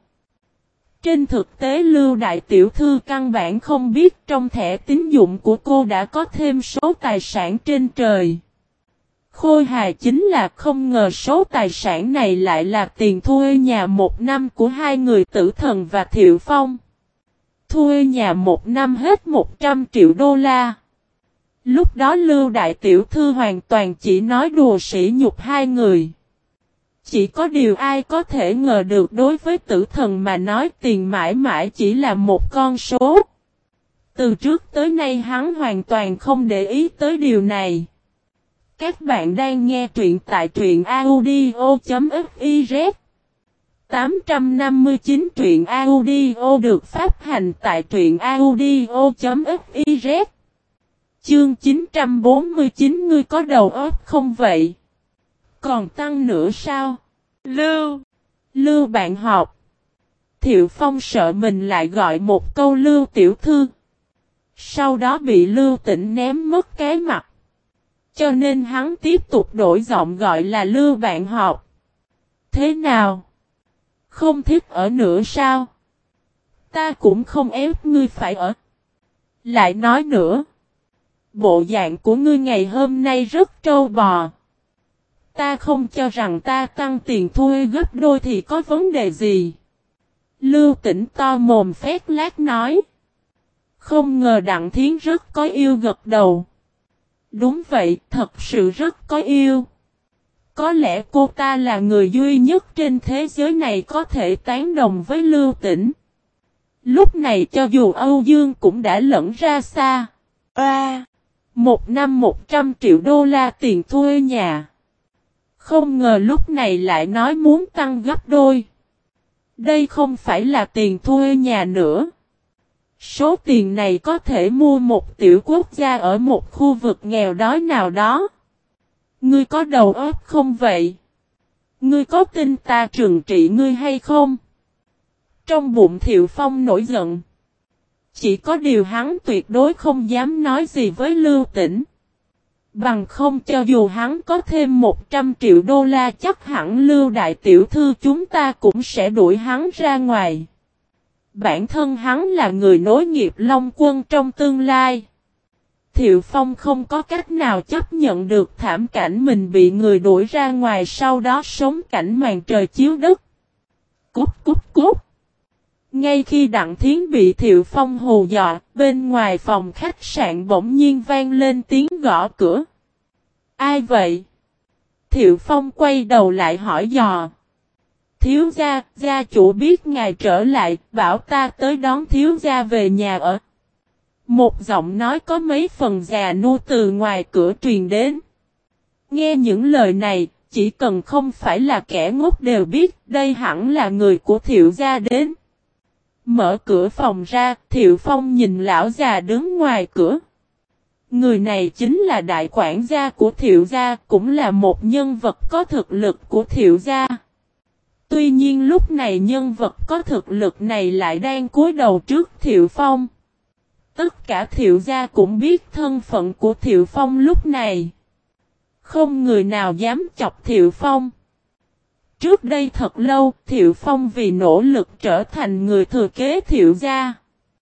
S1: Trên thực tế Lưu Đại Tiểu Thư căn bản không biết trong thẻ tín dụng của cô đã có thêm số tài sản trên trời. Khôi hài chính là không ngờ số tài sản này lại là tiền thuê nhà một năm của hai người tử thần và Thiệu Phong. Thuê nhà một năm hết 100 triệu đô la. Lúc đó Lưu Đại Tiểu Thư hoàn toàn chỉ nói đùa sỉ nhục hai người. Chỉ có điều ai có thể ngờ được đối với tử thần mà nói tiền mãi mãi chỉ là một con số. Từ trước tới nay hắn hoàn toàn không để ý tới điều này. Các bạn đang nghe truyện tại truyện audio.fiz 859 truyện audio được phát hành tại truyện audio.fiz Chương 949 ngươi có đầu óc không vậy? Còn tăng nữa sao? Lưu! Lưu bạn học! Thiệu Phong sợ mình lại gọi một câu Lưu tiểu thư. Sau đó bị Lưu tỉnh ném mất cái mặt. Cho nên hắn tiếp tục đổi giọng gọi là Lưu bạn học. Thế nào? Không thích ở nữa sao? Ta cũng không ép ngươi phải ở. Lại nói nữa. Bộ dạng của ngươi ngày hôm nay rất trâu bò. Ta không cho rằng ta tăng tiền thuê gấp đôi thì có vấn đề gì. Lưu tỉnh to mồm phét lát nói. Không ngờ Đặng Thiến rất có yêu gật đầu. Đúng vậy, thật sự rất có yêu. Có lẽ cô ta là người duy nhất trên thế giới này có thể tán đồng với Lưu Tĩnh. Lúc này cho dù Âu Dương cũng đã lẫn ra xa. À, một năm 100 triệu đô la tiền thuê nhà. Không ngờ lúc này lại nói muốn tăng gấp đôi. Đây không phải là tiền thuê nhà nữa. Số tiền này có thể mua một tiểu quốc gia ở một khu vực nghèo đói nào đó. Ngươi có đầu óc không vậy? Ngươi có tin ta trừng trị ngươi hay không? Trong bụng Thiệu Phong nổi giận. Chỉ có điều hắn tuyệt đối không dám nói gì với Lưu Tĩnh. Bằng không cho dù hắn có thêm 100 triệu đô la chắc hẳn lưu đại tiểu thư chúng ta cũng sẽ đuổi hắn ra ngoài. Bản thân hắn là người nối nghiệp Long Quân trong tương lai. Thiệu Phong không có cách nào chấp nhận được thảm cảnh mình bị người đuổi ra ngoài sau đó sống cảnh màn trời chiếu đất. Cút cút cút. Ngay khi Đặng Thiến bị Thiệu Phong hù dọa, bên ngoài phòng khách sạn bỗng nhiên vang lên tiếng gõ cửa. Ai vậy? Thiệu Phong quay đầu lại hỏi dò. Thiếu gia, gia chủ biết ngài trở lại, bảo ta tới đón thiếu gia về nhà ở. Một giọng nói có mấy phần già nua từ ngoài cửa truyền đến. Nghe những lời này, chỉ cần không phải là kẻ ngốc đều biết đây hẳn là người của thiệu gia đến. Mở cửa phòng ra, Thiệu Phong nhìn lão già đứng ngoài cửa. Người này chính là đại quản gia của Thiệu gia, cũng là một nhân vật có thực lực của Thiệu gia. Tuy nhiên lúc này nhân vật có thực lực này lại đang cúi đầu trước Thiệu Phong. Tất cả Thiệu gia cũng biết thân phận của Thiệu Phong lúc này. Không người nào dám chọc Thiệu Phong. Trước đây thật lâu, Thiệu Phong vì nỗ lực trở thành người thừa kế Thiệu gia.